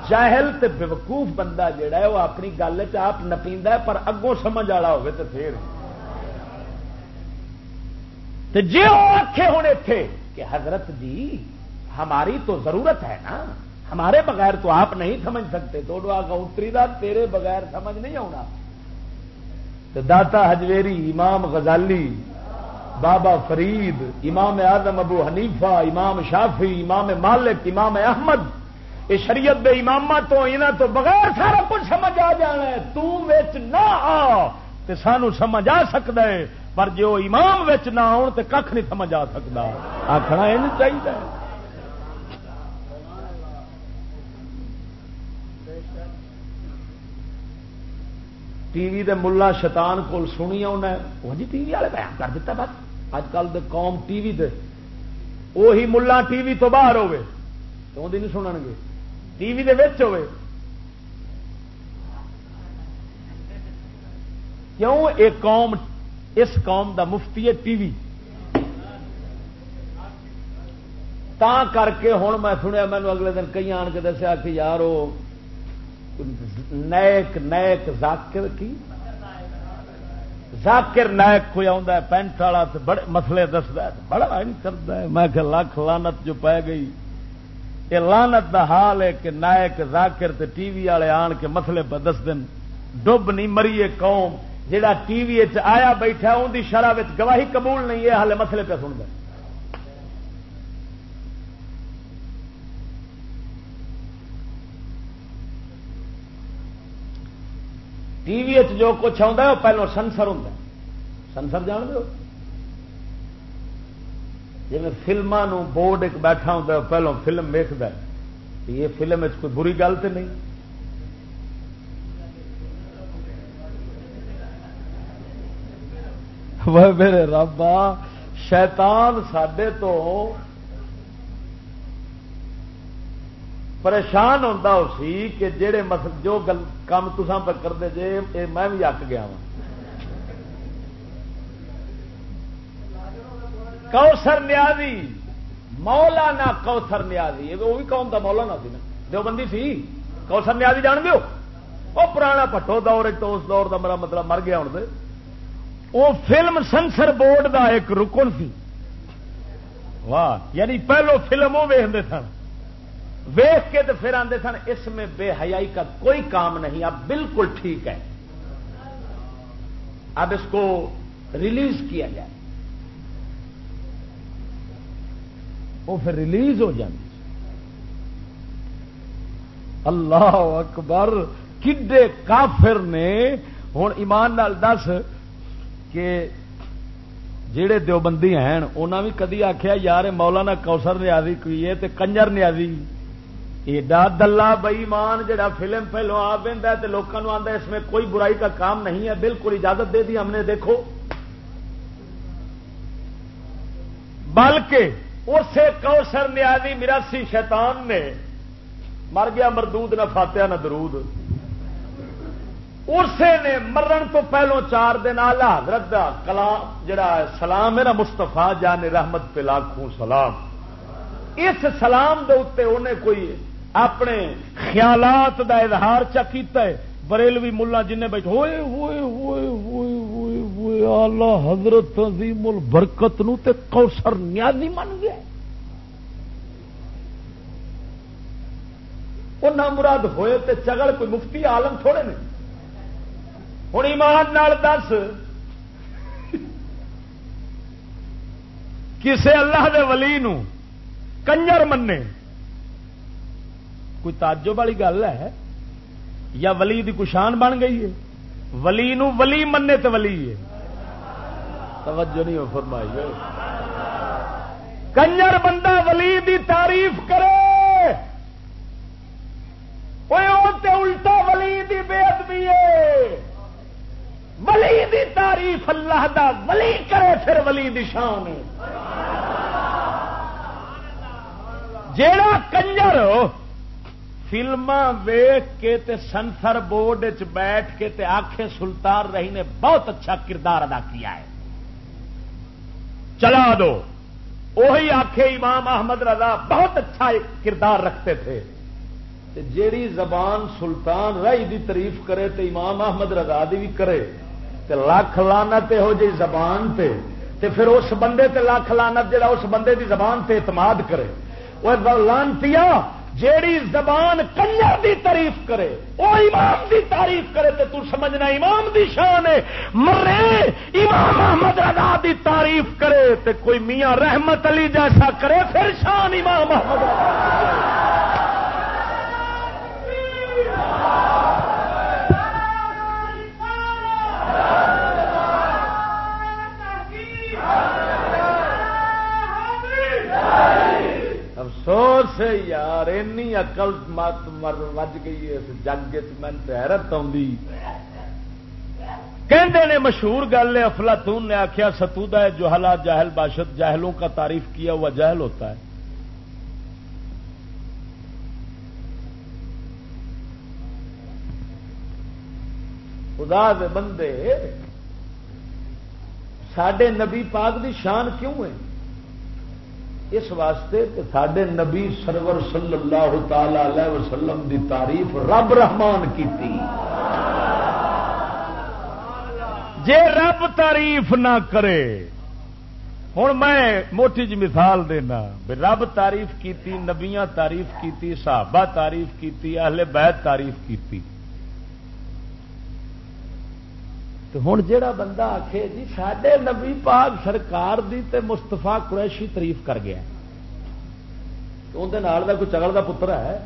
C: جاہل تے بیوقوف بندہ جڑا ہے، وہ اپنی گل چپ نپیتا ہے، پر اگوں سمجھ والا ہوگی تو پھر۔ جی وہ آخے ہوں اتے کہ حضرت جی ہماری تو ضرورت ہے نا۔ ہمارے بغیر تو آپ نہیں سمجھ سکتے۔ تو اتری دا، تیرے بغیر سمجھ نہیں آنا تو داتا حجویری، امام غزالی، بابا فرید، امام اعظم ابو حنیفہ، امام شافی امام مالک، امام احمد یہ شریعت دے امام تو یہاں تو بغیر سارا کچھ سمجھ آ جانا ہے۔ تچ نہ آ تے سانو سمجھ آ سکتا ہے۔ پر جو امام نہ آن تو کھ نہیں سمجھ آ سکتا آخنا یہ چاہیے ٹی وی دے ملا شیطان کول سنی انہیں وہ ہاں جی ٹی وی والے بیان کر دیتا بس۔ اج کل دے قوم ٹی وی دے۔ وہی ملا ٹی وی تو باہر ہوے تو نہیں سنن گے۔ ٹی وی دے کیوں ایک قوم، اس قوم دا مفتی ہے ٹی وی۔ تا کر کے ہوں میں سنیا مینو اگلے دن کئی آن کے دسیا کہ یار وہ نیک نیک ذاکر کی؟ ذاکر نائک کوئی آتا ہے، پینٹ والا بڑے مسلے دستا ہے، بڑا کرتا ہے۔ میں کہ لکھ لانت جو پی گئی۔ یہ لانت دا حال ہے کہ نائک ذاکر تے ٹی وی والے آن کے مسلے پہ دس دن۔ ڈب نہیں مری قوم۔ جہا ٹی وی آیا بیٹھا ان کی شرح گواہی قبول نہیں ہے ہالے مسلے پہ سن ٹی وی جو کچھ آتا ہے، وہ پہلو سنسر ہوں سنسر جان دو جی فلما بورڈ ایک بیٹھا ہوں پہلو فلم ویکد یہ فلم کوئی بری گل تو نہیں۔ وہ میرے ربا شیطان سڈے تو پریشان ہوتا سی کہ جہے جو کام تسان پہ کرتے جے میں بھی اک گیا وا کوسر نیازی، مولانا کوسر نیازی۔ وہ بھی قوم کا مولانا سی نا۔ دو بندی سی۔ کوسر نیازی جان دو وہ پرانا پٹو دور تو اس دور کا میرا مطلب مر گیا ہوں وہ فلم سنسر بورڈ دا ایک رکن سی۔ واہ یعنی پہلو فلم وہ ویختے سن۔ ویخ کے تو پھر آتے سن، اس میں بے حیائی کا کوئی کام نہیں۔ اب بالکل ٹھیک ہے۔ اب اس کو ریلیز کیا جائے۔ وہ پھر ریلیز ہو جاتی اللہ اکبر، کڈے کافر نے ہوں ایمان نال دس کہ جہے دیوبندی ہیں انہوں بھی کدی آخیا یار مولانا کوسر نیازی کوئی ہے کنجر نیازی۔ ایڈا دلہ بئی مان فلم پہلو آ پہ لوگوں آتا اس میں کوئی برائی کا کام نہیں ہے، بالکل اجازت دے دی ہم نے، دیکھو۔ بلکہ اسے کوسر نیازی مراسی شیطان نے، مر گیا مردود نہ فاتحہ نہ درود۔ اسے نے مرن تو پہلو چار دن آلہ حضرت کلام جڑا سلام ہے نا مستفا جان رحمت پہ لاکھوں سلام۔ اس سلام دے اتنے انہیں کوئی اپنے خیالات دا اظہار چکیتا ہے۔ بریلوی ملا جن بیٹھے، ہوئے ہوئے ہوئے ہوئے ہوئے ہوئے، آلہ حضرت عظیم البرکت نو تے کوسر نیازی من گیا۔ وہ نہ مراد ہوئے تے چگڑ کوئی مفتی عالم تھوڑے نہیں ہوں ایمان نال دس۔ کسے اللہ دے ولی نو کنجر منے کوئی تعجب والی گل ہے؟ یا ولی دی کشان بن گئی ہے؟ ولی نو ولی منے تو ولی ہے۔ توجہ نہیں ہو فرمائی کنجر بندہ ولی دی تعریف کرے۔ الٹا ولی دی بے ادبی ہے۔ ولی دی تعریف اللہ دا ولی کرے پھر ولی دی شان جیڑا کنجر فلما ویخ کے تے سنسر بورڈ چ بیٹھ کے تے آخے سلطان رہی نے بہت اچھا کردار ادا کیا ہے۔ چلا دو۔ وہی آخے امام احمد رضا بہت اچھا کردار رکھتے تھے۔ جیڑی زبان سلطان رائی دی تعریف کرے تے امام احمد رضا دی بھی کرے، تے لاکھ لانت ہو جی زبان تے تے پھر اس بندے تے لاکھ لانت جڑا اس بندے دی زبان تے اعتماد کرے۔ وہ لانتی جیڑی زبان کنجر دی تعریف کرے وہ امام دی تعریف کرے تو تو سمجھنا امام دی شان ہے۔ مرے، امام احمد رضا دی تعریف کرے تے کوئی میاں رحمت علی جیسا کرے، پھر شان امام احمد رضا۔ افسوس ہے یار، اینی اقل مت مر وج گئی اس جگ من حیرت آئی کہندے نے مشہور گل ہے، افلاطون نے آخیا ستودا ہے جو حالات جاہل، باشد، جاہلوں کا تعریف کیا ہوا جاہل ہوتا ہے۔ خدا دے بندے سڈے نبی پاک دی شان کیوں ہے؟ اس واسطے کہ سڈے نبی سرور صلی اللہ تعالی علیہ وسلم دی تعریف رب رحمان کی جے رب تعریف نہ کرے ہوں میں موٹی جی مثال دینا رب تعریف کی نبیاں تعریف کی صحابہ تعریف کی اہل بیت تعریف کی ہوں جا بندہ آخ جی سڈے نبی پاک سرکار دی تے مستفا قریشی تعریف کر گیا اندر کوئی چگل کا پتر ہے؟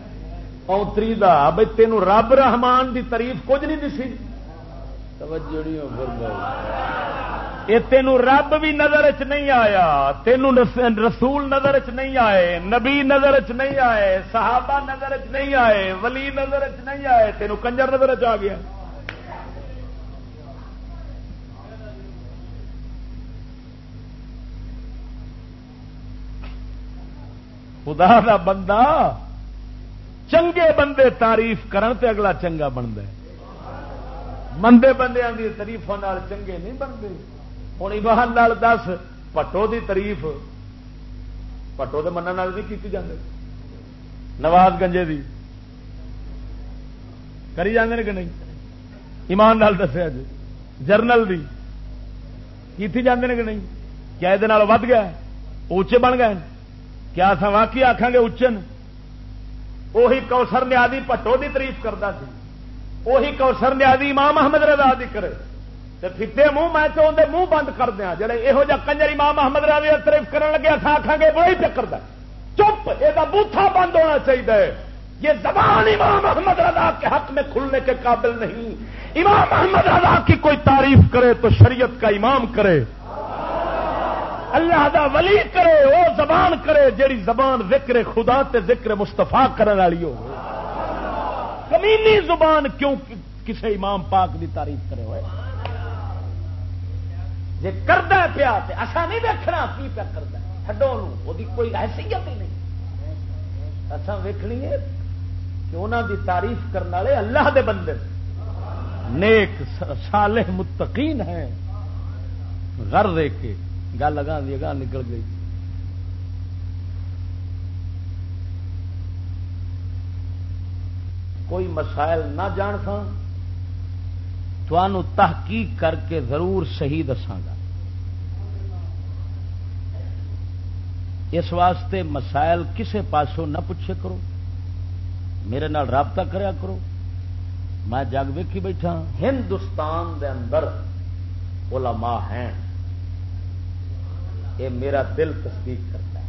C: اونتری دا بھائی تین رب رحمان دی تعریف کچھ نہیں دسی۔ یہ تین رب بھی نظر چ نہیں آیا تین رسول نظر چ نہیں آئے نبی نظر چ نہیں آئے صحابہ نظر چ نہیں آئے ولی نظر چ نہیں آئے تینوں کنجر نظر چ آ گیا۔ خدا دا بندہ چنگے بندے تعریف کرن تے اگلا چنگا بنتا مندے بندے کی تاریف چنگے نہیں بنتے۔ ہوں ایمان لال دس، پٹو دی تعریف۔ پٹو کے من نہیں کی جاندے۔ نواز گنجے دی۔ کری جاندے کہ نہیں؟ ایمان لال دسیا جی جرنل دی۔ کی جاندے کہ نہیں؟ کیا یہ ود گیا اچے بن گئے کیا سا واقعی آخان گے اچن؟ وہی کوسر نیادی پٹو کی تعریف کرتا سی۔ وہی کوسر نیادی امام محمد رضا دی کرے۔ فیتے منہ میں تو اندر منہ بند کر دیا جڑے یہو جہ کنجر امام محمد رضا تعریف کرنے لگے اصا آخان گے وہی پہ کرتا چپ یہ بوتھا بند ہونا چاہیے یہ زبان امام محمد رضا کے حق میں کھلنے کے قابل نہیں۔ امام محمد رضا کی کوئی تعریف کرے تو شریعت کا امام کرے۔ اللہ دا ولی کرے وہ زبان کرے، جیڑی زبان ذکر خدا تے ذکر مستفا کرنے والی ہو۔ کمینی زبان کیوں کسی امام پاک دی تعریف کرے ہوئے؟ جی کردہ پیا اصا نہیں دیکھنا کی پیا کرتا ہڈو وہ کوئی حیثیت ہی نہیں۔ اصا ویکنی ہے کہ انہوں دی تعریف کرنے والے اللہ دے بندے۔ نیک صالح متقین ہیں۔ گھر دے کے گل لگا دی گاہ نکل گئی۔ کوئی مسائل نہ جان سا تحقیق کر کے ضرور صحیح دساگا اس واسطے مسائل کسے پاسوں نہ پوچھے کرو۔ میرے نال رابطہ کریا کرو۔ میں جگ ویکھی بیٹھا ہاں۔ ہندوستان دے اندر علماء ہیں۔ یہ میرا دل تصدیق کرتا ہے۔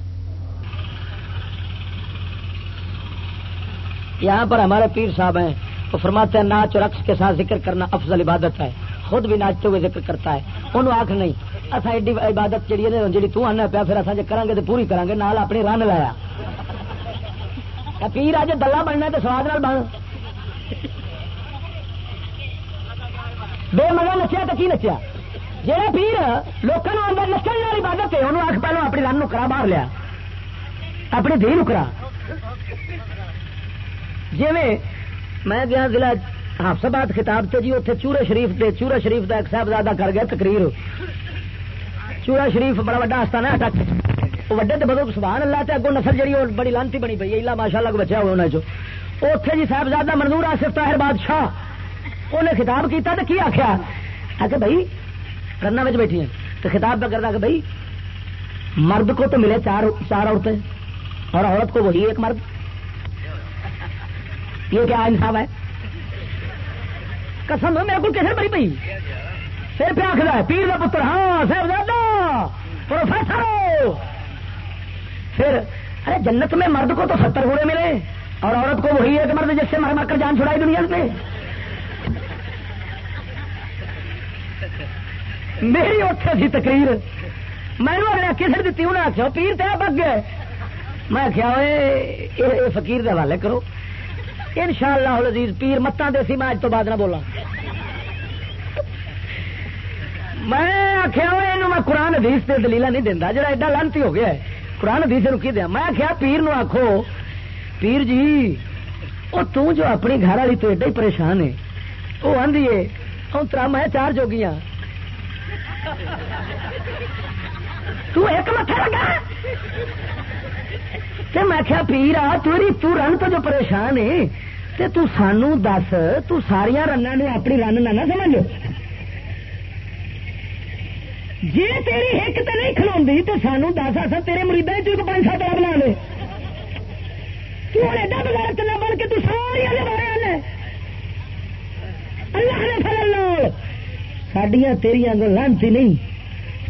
D: یہاں پر ہمارے پیر صاحب ہیں، وہ فرماتے ہیں ناچ رقص کے ساتھ ذکر کرنا افضل عبادت ہے۔ خود بھی ناچتے ہوئے ذکر کرتا ہے۔ انہوں آخ نہیں۔ اصا ایڈی عبادت جہی ہے جی تنا پیا، پھر اصل کریں گے تو پوری کریں گے نال اپنی رن لایا۔ پیر اج دلہ بننا تو سواد نال بن۔ بے مزہ نچیا تو کی نچیا؟ جہاں پیر لوگوں اندر نچن والی عبادت ہے انہوں آخ پہلو اپنی رن کرا، باہر لیا۔ اپنی دھی نکرا جی میں گیا ضلع حفصباد خطاب سے جی اتنے چورے شریف دے چورا شریف کا ایک صاحبزادہ کر گیا، تقریر۔ چورا شریف بڑا وا آستانہ وڈے تو بدو سبحان اللہ تے اگوں نسل جی بڑی لانتی بنی پی الا ماشاء اللہ بچا ہوا انہوں نے اتنے جی صاحبزادہ منظور آصف طاہر بادشاہ انہیں خطاب کیتا تو کی آخیا آ کہ بھائی رنا میں بیٹھی ہیں۔ تو خطاب پہ کرتا کہ بھائی، مرد کو تو ملے چار چار عورتیں، اور عورت کو وہی ایک مرد۔ یہ کیا انصاف ہے؟ قسم میرے کو کیسے بڑی پی پھر پہ آخر ہے، پیر کا پتر ہاں صاحب پروفیسر۔ پھر، ارے، جنت میں مرد کو تو ستر گھوڑے ملے، اور عورت کو وہی ایک مرد جس سے مر مر کر جان چھڑائی دنیا میں۔ میری اتنے سی تقریر۔ میں نے کسی دیتی انہیں آخیا، پیر تیرا بگ گئے میں آخیا فقیر کے حوالے کرو۔ ان شاء اللہ عزیز پیر متان دے سی، میں اج تو بعد نہ بولا میں آخیا میں قرآن حدیث سے دلیل نہیں دینا جا ایڈا لانتی ہو گیا ہے۔ قرآن حدیث کی دیا؟ میں آخیا، پیر نو آخو پیر جی وہ تو جو اپنی گھر والی تو ایڈا ہی پریشان ہے۔ وہ آدھی ہے ترا میں چار جوگیاں۔ تو ایک متھا لگا؟ میں کیا پیر آ تیری تو رن تو جو پریشان ہے تے تو سانو دس، تو ساریا رنگ نو اپنی رن نہ سمجھ جی تیری ایک تو نہیں کھلوی تو سانو دس آ تیرے مریدا تو پانچ سات بنا لے۔ تو ہوں ایڈا بغیر چلا بن کے تو ساری بارے اللہ نے فل سڈیا تیریا لانتی نہیں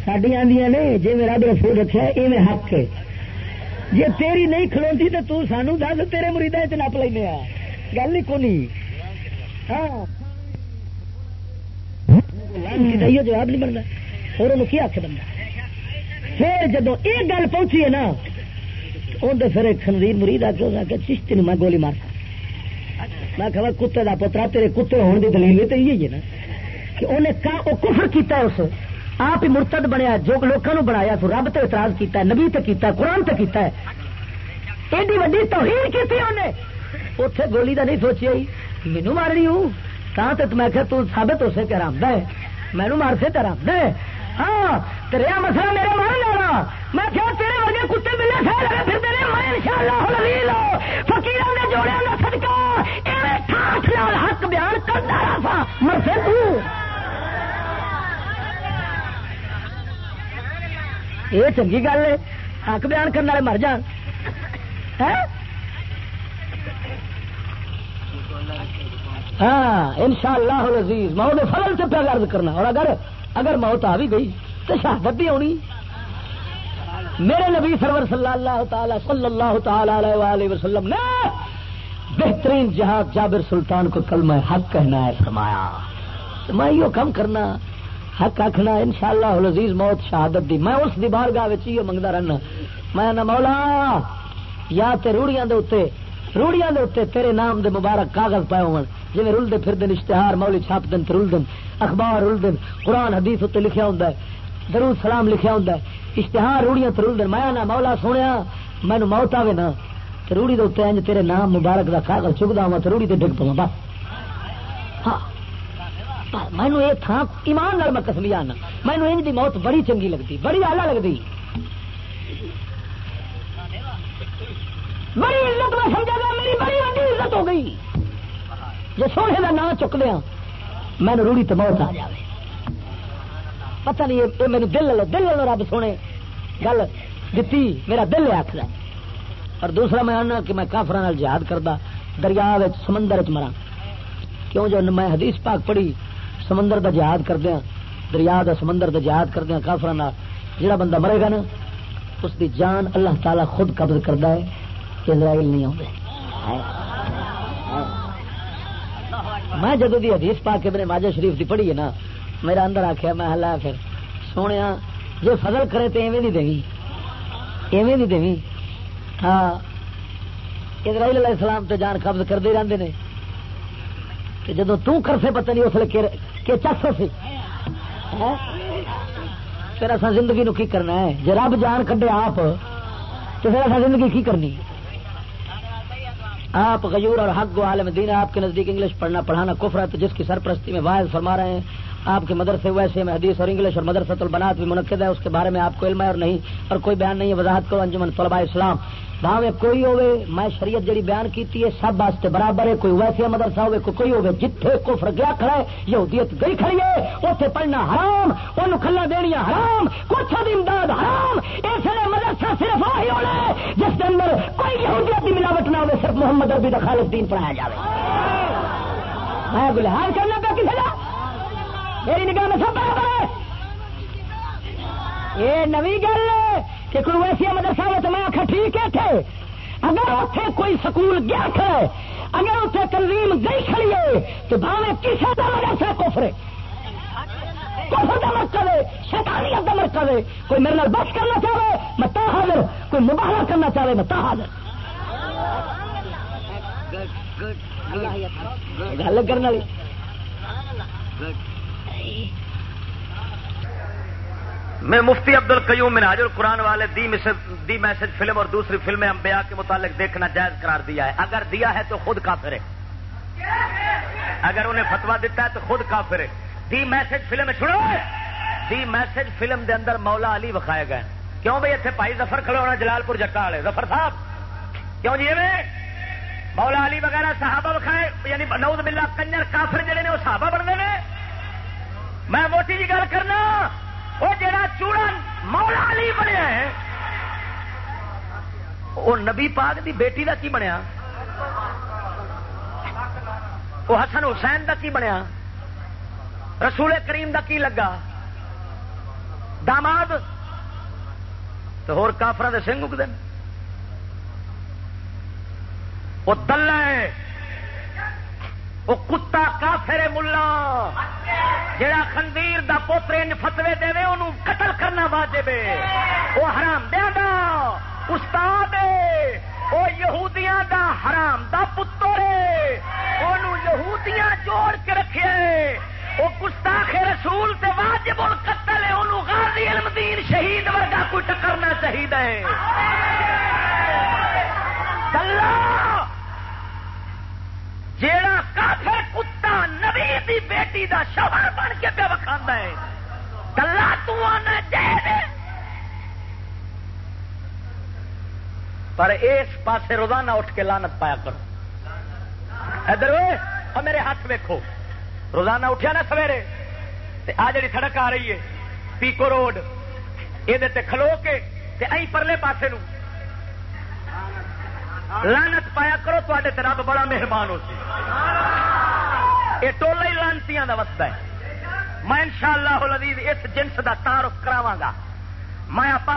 D: سڈیا آدیا نے جی میرا رسول رکھا یہ میں حق ہے جی تیری نہیں کھلوتی تو تو سانو دس تیرے مریدا چ نپ لینا گل ہی کونی ہاں جواب نہیں بنتا اور انہوں کی آخ بنتا پھر جدو یہ گل پہنچی ہے نا اندر پھر ایک خنزیر مرید آ کے چشتی میں گولی مار میں کہ کتے کا پترا تیرے کتے ہونے کی دلیل تو یہی ہے نا کہ انہیں کفر کیتا اس آپ ہی مرتد بنیا، جو لوگوں بنایا، تو رب تو اعتراض کیتا ہے، نبی تو کیتا ہے، قرآن تو کیتا ہے۔ ایڈی وڈی توہین کی انہیں۔ اتے گولی کا نہیں سوچی مینو مارنی ہوں۔ تا تو میں کہ تو ثابت ہو سکے آرام ہے۔ مینو مار سے آرام ہے۔ ہاں رہا مسئلہ میرے مار لینا میں کیا تیرے ورگے کتے ملے سہ پھر تیرے میں انشاءاللہ فقیر نے جوڑے نہ سدکا حق بیان کرتا رہا مرسے تو۔ یہ چنگی گل ہے۔ حق بیان کرنے والے مر جان۔ ہاں؟, ہاں، ان شاء اللہ عزیز موت فضل سے پیا گرد کرنا۔ اور اگر اگر موت آ بھی گئی تو شہادت بھی ہونی۔ میرے نبی سرور صلی اللہ تعالی صلی اللہ تعالی علیہ وسلم نے بہترین جہاد جابر سلطان کو کل میں حق کہنا ہے، فرمایا۔ میں یہ کم کرنا۔ حق آخنا ان شاء اللہ لذیذ موت، شہادت دی۔ میں اس دی بار گاہ منگتا رہنا۔ میں نہ مولا، یا تے روڑیاں دے اتے روڑیاں دے اتے تیرے نام دے مبارک کاغذ پائے ہو جی رلتے پھر دن اشتہار، مولی چھاپ دن رل دن اخبار رل دن قرآن، حدیث اتنے لکھا ہوں درود سلام لکھا ہوں اشتہار روڑیاں تو رل دن میں نہ مولا سونے مینو موت آئے نا، تے روڑی دے اتنے تیرے نام مبارک کا کاغذ چکتا ہوا تو روڑی تے ڈگ پوا بس۔ ہاں۔ مینو یہ تھا ایمان نال میں کسمی آنا مینو ان کی موت بڑی چنگی لگتی، بڑی آلہ لگتی۔ بڑی عزت میں سمجھا گا میری بڑی وڈی عزت ہو گئی۔ جو سونے کا نام چک دیا مینو روڑی تو موت آ جائے پتہ نہیں، یہ میرے دل لو دل لو رب سونے گل دیتی میرا دل آخر۔ اور دوسرا میں آنا کہ میں کافر جہاد کرتا دریا سمندر چ مرا کیوں جو میں حدیث پاک پڑھی سمندر دا جہاد کردیا ہاں، دریا دا سمندر دا جہاد کردیا ہاں، کافر جڑا بندہ مرے گا نا، اس دی جان اللہ تعالی خود قبض کرتا ہے اسرائیل نہیں آتے میں جدو دی حدیث پا کے میرے ماجا شریف دی پڑھی ہے نا، میرا اندر آخیا میں ہلا پھر سونے جی فضل کرے تو ایویں نہیں دیں ایویں نہیں دیں ہاں اسرائیل علیہ السلام تو جان قبض کرتے رہتے ہیں جدو تر سے پتہ نہیں اس لیے کہ چس سی ہاں؟ پھر اصا زندگی نو کی کرنا ہے؟ جی رب جان کڈے آپ، تو پھر اصا زندگی کی کرنی آپ غیور اور حق و عالم دین، آپ کے نزدیک انگلش پڑھنا، پڑھانا کفر ہے، تو جس کی سرپرستی میں واحد فرما رہے ہیں، آپ کے مدرسے ویسے میں حدیث اور انگلش اور مدرسۃ البنات بھی منعقد ہے، اس کے بارے میں آپ کو علم ہے اور نہیں، اور کوئی بیان نہیں ہے، وضاحت کرو انجمن طلباء اسلام۔ وہاں کوئی ہوئے، میں شریعت جڑی بیان کیتی ہے، سب واسطے برابر ہے، کوئی ویسے مدرسہ ہوئے، کوئی کوئی ہوئے، جتھے کفر گیا کھڑا ہے، یہودیت گئی کھڑی ہے اتنے پڑھنا حرام ان کھلا دینیا حرام، کچھ دی امداد حرام، اس لیے مدرسہ صرف وہی ہونا ہے، جس کے اندر کوئی یہودیت کی ملاوٹ نہ ہو صرف محمد اربی کا خالص دین پڑھایا جائے میں گلحال کرنا پہ کسی کا میری نگاہ میں سب برابر ہے۔ یہ نوی گل کہ کوئی ویسی مدرسہ میں تو میں آخر ٹھیک ہے تھے اگر اتنے کوئی سکول گیا کھڑے اگر اتنے تنظیم گئی کھڑی ہے، تو بھاوے کسی کا مدرسہ کفرے کفر کا مرکز ہے، شیطانیت کا مرکز ہے۔ کوئی میرے نال بس کرنا چاہے، میں تا حاضر۔ کوئی مباہلا کرنا چاہے، میں تا حاضر۔ گل کرنے والی۔
C: میں مفتی عبد القیوم مناج القرآن والے the message the message film اور دوسری فلمیں انبیاء کے متعلق دیکھنا جائز قرار دیا ہے۔ اگر دیا ہے تو خود کافر ہے۔ اگر انہیں فتوا دیتا ہے تو خود کافر ہے۔ دی میسج فلم چھوڑو دی میسج فلم دے اندر مولا علی وکھائے گئے کیوں بھائی اتنے پائی ظفر کھڑے ہونا جلال پور جٹا والے؟ ظفر صاحب، کیوں جی میں مولا علی وغیرہ صحابہ وکھائے یعنی نوز ملا کنجر کافر جڑے نے، وہ صحابہ بننے میں میں موٹی جی گل کرنا۔ وہ جڑا چوڑا مولا علی بنیا ہے، وہ نبی پاک دی بیٹی دا کی بنیا؟ وہ حسن حسین دا کی بنیا؟ رسول کریم دا کی لگا؟ داماد؟ تو ہور کافر دے سنگ اگتے وہ دلہ ہے۔ وہ کتا کافر ملا۔ جڑا خندیر دا پوترے فتوے دے انہوں قتل کرنا واجب وہ حرام دیا دا استاد وہ یہودیاں دا حرام دا پتر انہوں یہودیاں جوڑ کے رکھے وہ گستاخ رسول تے واجب القتل ہے۔ انہوں غازی علم دین شہید ورگا کوئی ٹکرنا چاہیے جیڑا کافر کتا نبی دی بیٹی دا شوہر بن کے پہ وکھا ہے کلا تنا دے پر اس پاسے روزانہ اٹھ کے لانت پایا کرو۔ ادھر اور میرے ہاتھ ویکو روزانہ اٹھیا نا سویرے۔ آ جڑی سڑک آ رہی ہے، پیکو روڈ یہ کھلو کے ائی پرلے پاسے نو لانت پایا کرو تے رب بڑا مہربان ہو سی۔ یہ ٹولا ہی لانتی کا وستا ہے۔ میں ان شاء اللہ اس جنس کا تعارف کراوا گا۔ میں آپ